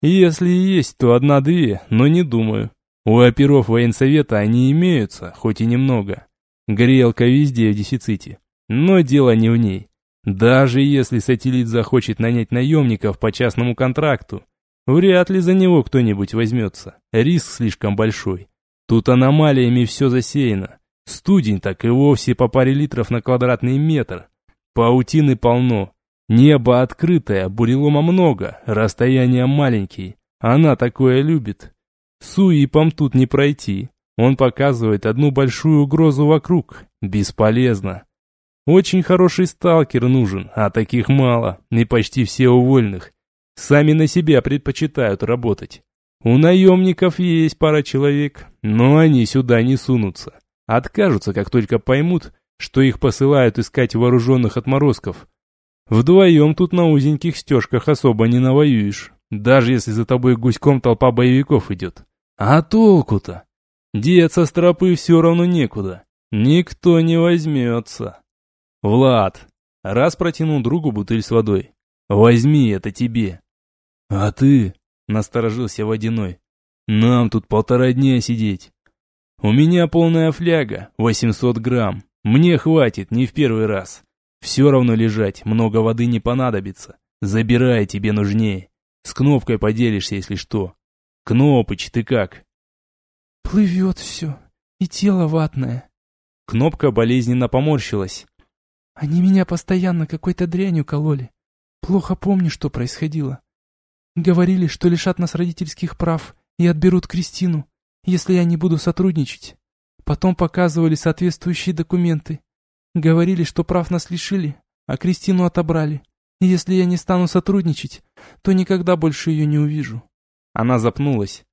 Если и есть, то одна-две, но не думаю. У оперов военсовета они имеются, хоть и немного. Грелка везде в дефиците. Но дело не в ней. Даже если сателлит захочет нанять наемников по частному контракту, вряд ли за него кто-нибудь возьмется. Риск слишком большой. Тут аномалиями все засеяно. Студень так и вовсе по паре литров на квадратный метр. Паутины полно, Небо открытое, бурелома много, расстояния маленькие. Она такое любит. Суипом тут не пройти. Он показывает одну большую угрозу вокруг. Бесполезно. Очень хороший сталкер нужен, а таких мало, и почти все увольных. Сами на себя предпочитают работать. У наемников есть пара человек, но они сюда не сунутся. Откажутся, как только поймут, что их посылают искать вооруженных отморозков. Вдвоем тут на узеньких стежках особо не навоюешь, даже если за тобой гуськом толпа боевиков идет. А толку-то? Деться с тропы все равно некуда. Никто не возьмется. Влад, раз протянул другу бутыль с водой. Возьми, это тебе. А ты, насторожился водяной, нам тут полтора дня сидеть. У меня полная фляга, 800 грамм. Мне хватит, не в первый раз. Все равно лежать, много воды не понадобится. Забирай, тебе нужнее. С кнопкой поделишься, если что. Кнопыч, ты как? Плывет все, и тело ватное. Кнопка болезненно поморщилась. Они меня постоянно какой-то дрянью кололи. Плохо помню, что происходило. Говорили, что лишат нас родительских прав и отберут Кристину, если я не буду сотрудничать. Потом показывали соответствующие документы. Говорили, что прав нас лишили, а Кристину отобрали. И если я не стану сотрудничать, то никогда больше ее не увижу. Она запнулась.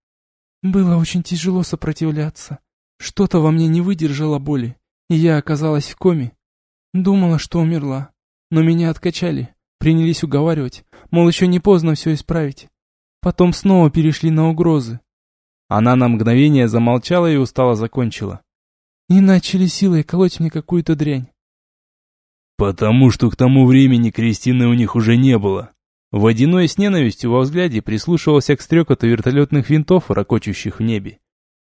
Было очень тяжело сопротивляться. Что-то во мне не выдержало боли, и я оказалась в коме. Думала, что умерла, но меня откачали, принялись уговаривать, мол, еще не поздно все исправить. Потом снова перешли на угрозы. Она на мгновение замолчала и устало закончила. И начали силой колоть мне какую-то дрянь. Потому что к тому времени Кристины у них уже не было. Водяной с ненавистью во взгляде прислушивался к стрекоту вертолетных винтов, ракочущих в небе.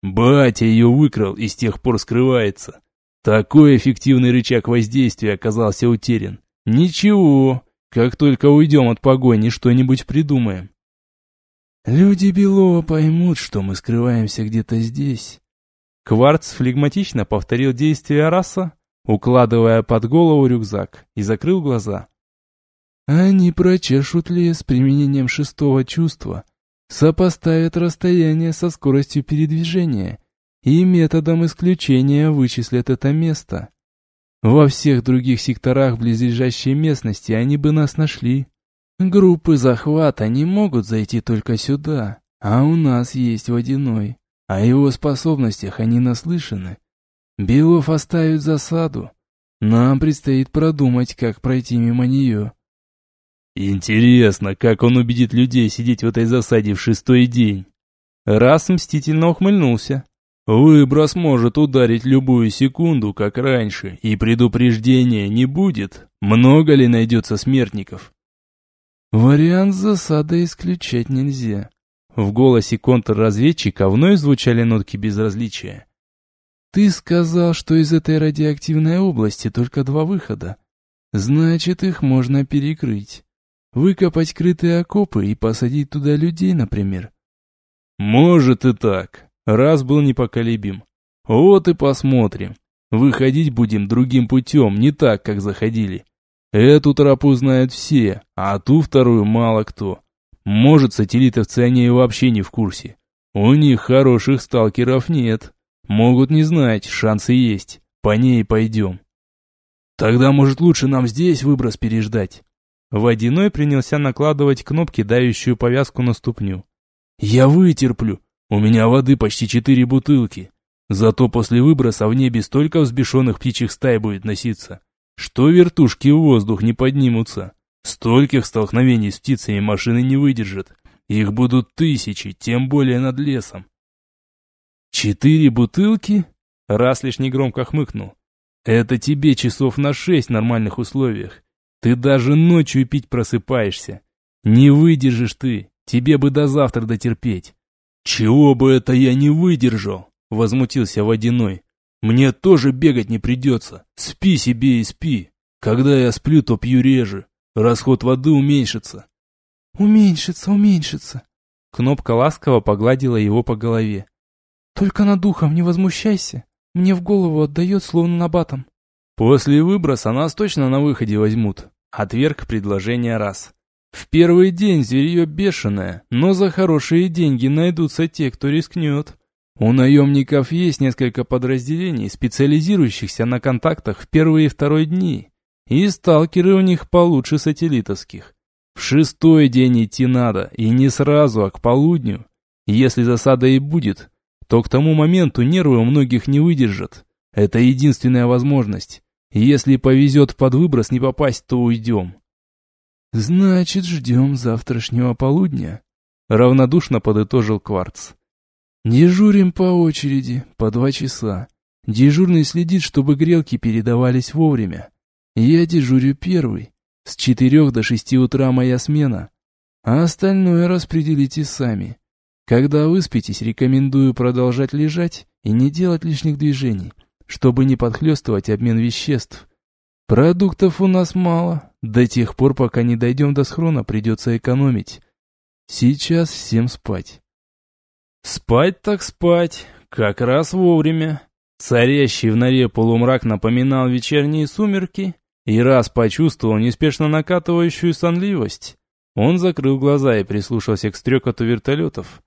Батя ее выкрал и с тех пор скрывается. Такой эффективный рычаг воздействия оказался утерян. Ничего, как только уйдем от погони, что-нибудь придумаем. Люди Белова поймут, что мы скрываемся где-то здесь. Кварц флегматично повторил действия раса, укладывая под голову рюкзак, и закрыл глаза. Они прочешут лес применением шестого чувства, сопоставят расстояние со скоростью передвижения и методом исключения вычислят это место. Во всех других секторах близлежащей местности они бы нас нашли. Группы захвата не могут зайти только сюда, а у нас есть водяной. О его способностях они наслышаны. Белов оставит засаду. Нам предстоит продумать, как пройти мимо нее. Интересно, как он убедит людей сидеть в этой засаде в шестой день? Раз мстительно ухмыльнулся. Выброс может ударить любую секунду, как раньше, и предупреждения не будет. Много ли найдется смертников? Вариант засады исключать нельзя. В голосе контрразведчика вновь звучали нотки безразличия. «Ты сказал, что из этой радиоактивной области только два выхода. Значит, их можно перекрыть. Выкопать крытые окопы и посадить туда людей, например». «Может и так», раз был непоколебим. «Вот и посмотрим. Выходить будем другим путем, не так, как заходили. Эту тропу знают все, а ту вторую мало кто. Может, сателлитовцы о ней вообще не в курсе. У них хороших сталкеров нет. Могут не знать, шансы есть. По ней пойдем. Тогда, может, лучше нам здесь выброс переждать. Водяной принялся накладывать кнопки, дающую повязку на ступню. Я вытерплю. У меня воды почти четыре бутылки. Зато после выброса в небе столько взбешенных птичьих стай будет носиться, что вертушки в воздух не поднимутся. Стольких столкновений с птицами машины не выдержат. Их будут тысячи, тем более над лесом. Четыре бутылки? Раз лишь негромко хмыкнул. Это тебе часов на шесть в нормальных условиях. Ты даже ночью пить просыпаешься. Не выдержишь ты, тебе бы до завтра дотерпеть. Чего бы это я не выдержал? Возмутился Водяной. Мне тоже бегать не придется. Спи себе и спи. Когда я сплю, то пью реже. Расход воды уменьшится. Уменьшится, уменьшится. Кнопка ласково погладила его по голове. Только над духом не возмущайся. Мне в голову отдает, словно набатом. После выброса нас точно на выходе возьмут. Отверг предложение раз. В первый день зверье бешеное, но за хорошие деньги найдутся те, кто рискнет. У наемников есть несколько подразделений, специализирующихся на контактах в первые и второй дни. И сталкеры у них получше сателлитовских. В шестой день идти надо, и не сразу, а к полудню. Если засада и будет, то к тому моменту нервы у многих не выдержат. Это единственная возможность. Если повезет под выброс не попасть, то уйдем. Значит, ждем завтрашнего полудня. Равнодушно подытожил Кварц. Дежурим по очереди, по два часа. Дежурный следит, чтобы грелки передавались вовремя. Я дежурю первый. С четырех до шести утра моя смена. А остальное распределите сами. Когда выспитесь, рекомендую продолжать лежать и не делать лишних движений, чтобы не подхлестывать обмен веществ. Продуктов у нас мало. До тех пор, пока не дойдем до схрона, придется экономить. Сейчас всем спать. Спать так спать. Как раз вовремя. Царящий в норе полумрак напоминал вечерние сумерки, и раз почувствовал неспешно накатывающую сонливость. Он закрыл глаза и прислушался к стрекоту вертолетов.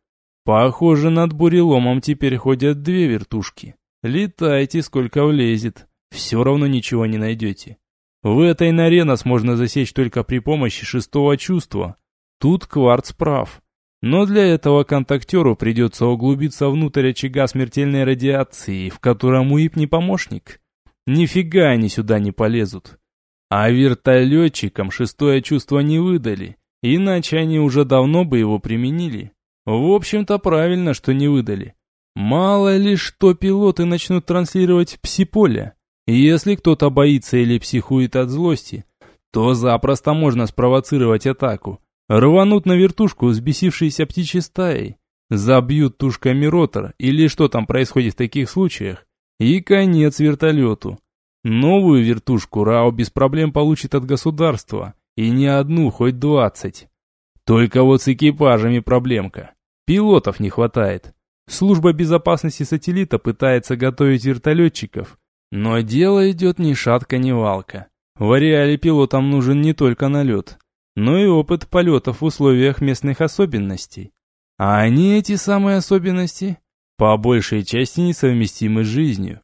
Похоже, над буреломом теперь ходят две вертушки. Летайте, сколько влезет. Все равно ничего не найдете. В этой норе нас можно засечь только при помощи шестого чувства. Тут Кварц прав. Но для этого контактеру придется углубиться внутрь очага смертельной радиации, в котором УИП не помощник. Нифига они сюда не полезут. А вертолетчикам шестое чувство не выдали, иначе они уже давно бы его применили. В общем-то правильно, что не выдали. Мало ли что пилоты начнут транслировать в псиполе. Если кто-то боится или психует от злости, то запросто можно спровоцировать атаку. Рванут на вертушку взбесившейся птичьей стаей, забьют тушками ротор или что там происходит в таких случаях, и конец вертолету. Новую вертушку РАО без проблем получит от государства, и не одну, хоть двадцать. Только вот с экипажами проблемка. Пилотов не хватает. Служба безопасности сателлита пытается готовить вертолетчиков, но дело идет ни шатка, ни валка. В ареале пилотам нужен не только налет, но и опыт полетов в условиях местных особенностей. А они, эти самые особенности, по большей части несовместимы с жизнью.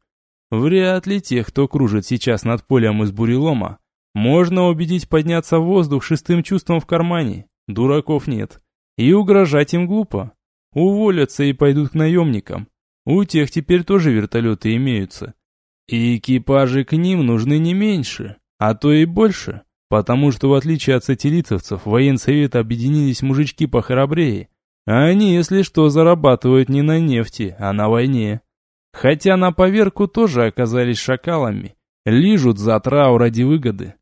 Вряд ли тех, кто кружит сейчас над полем из бурелома, можно убедить подняться в воздух шестым чувством в кармане. Дураков нет. И угрожать им глупо. Уволятся и пойдут к наемникам. У тех теперь тоже вертолеты имеются. И экипажи к ним нужны не меньше, а то и больше. Потому что в отличие от сателлитовцев, военсовет объединились мужички похрабрее. А они, если что, зарабатывают не на нефти, а на войне. Хотя на поверку тоже оказались шакалами. Лижут за трау ради выгоды.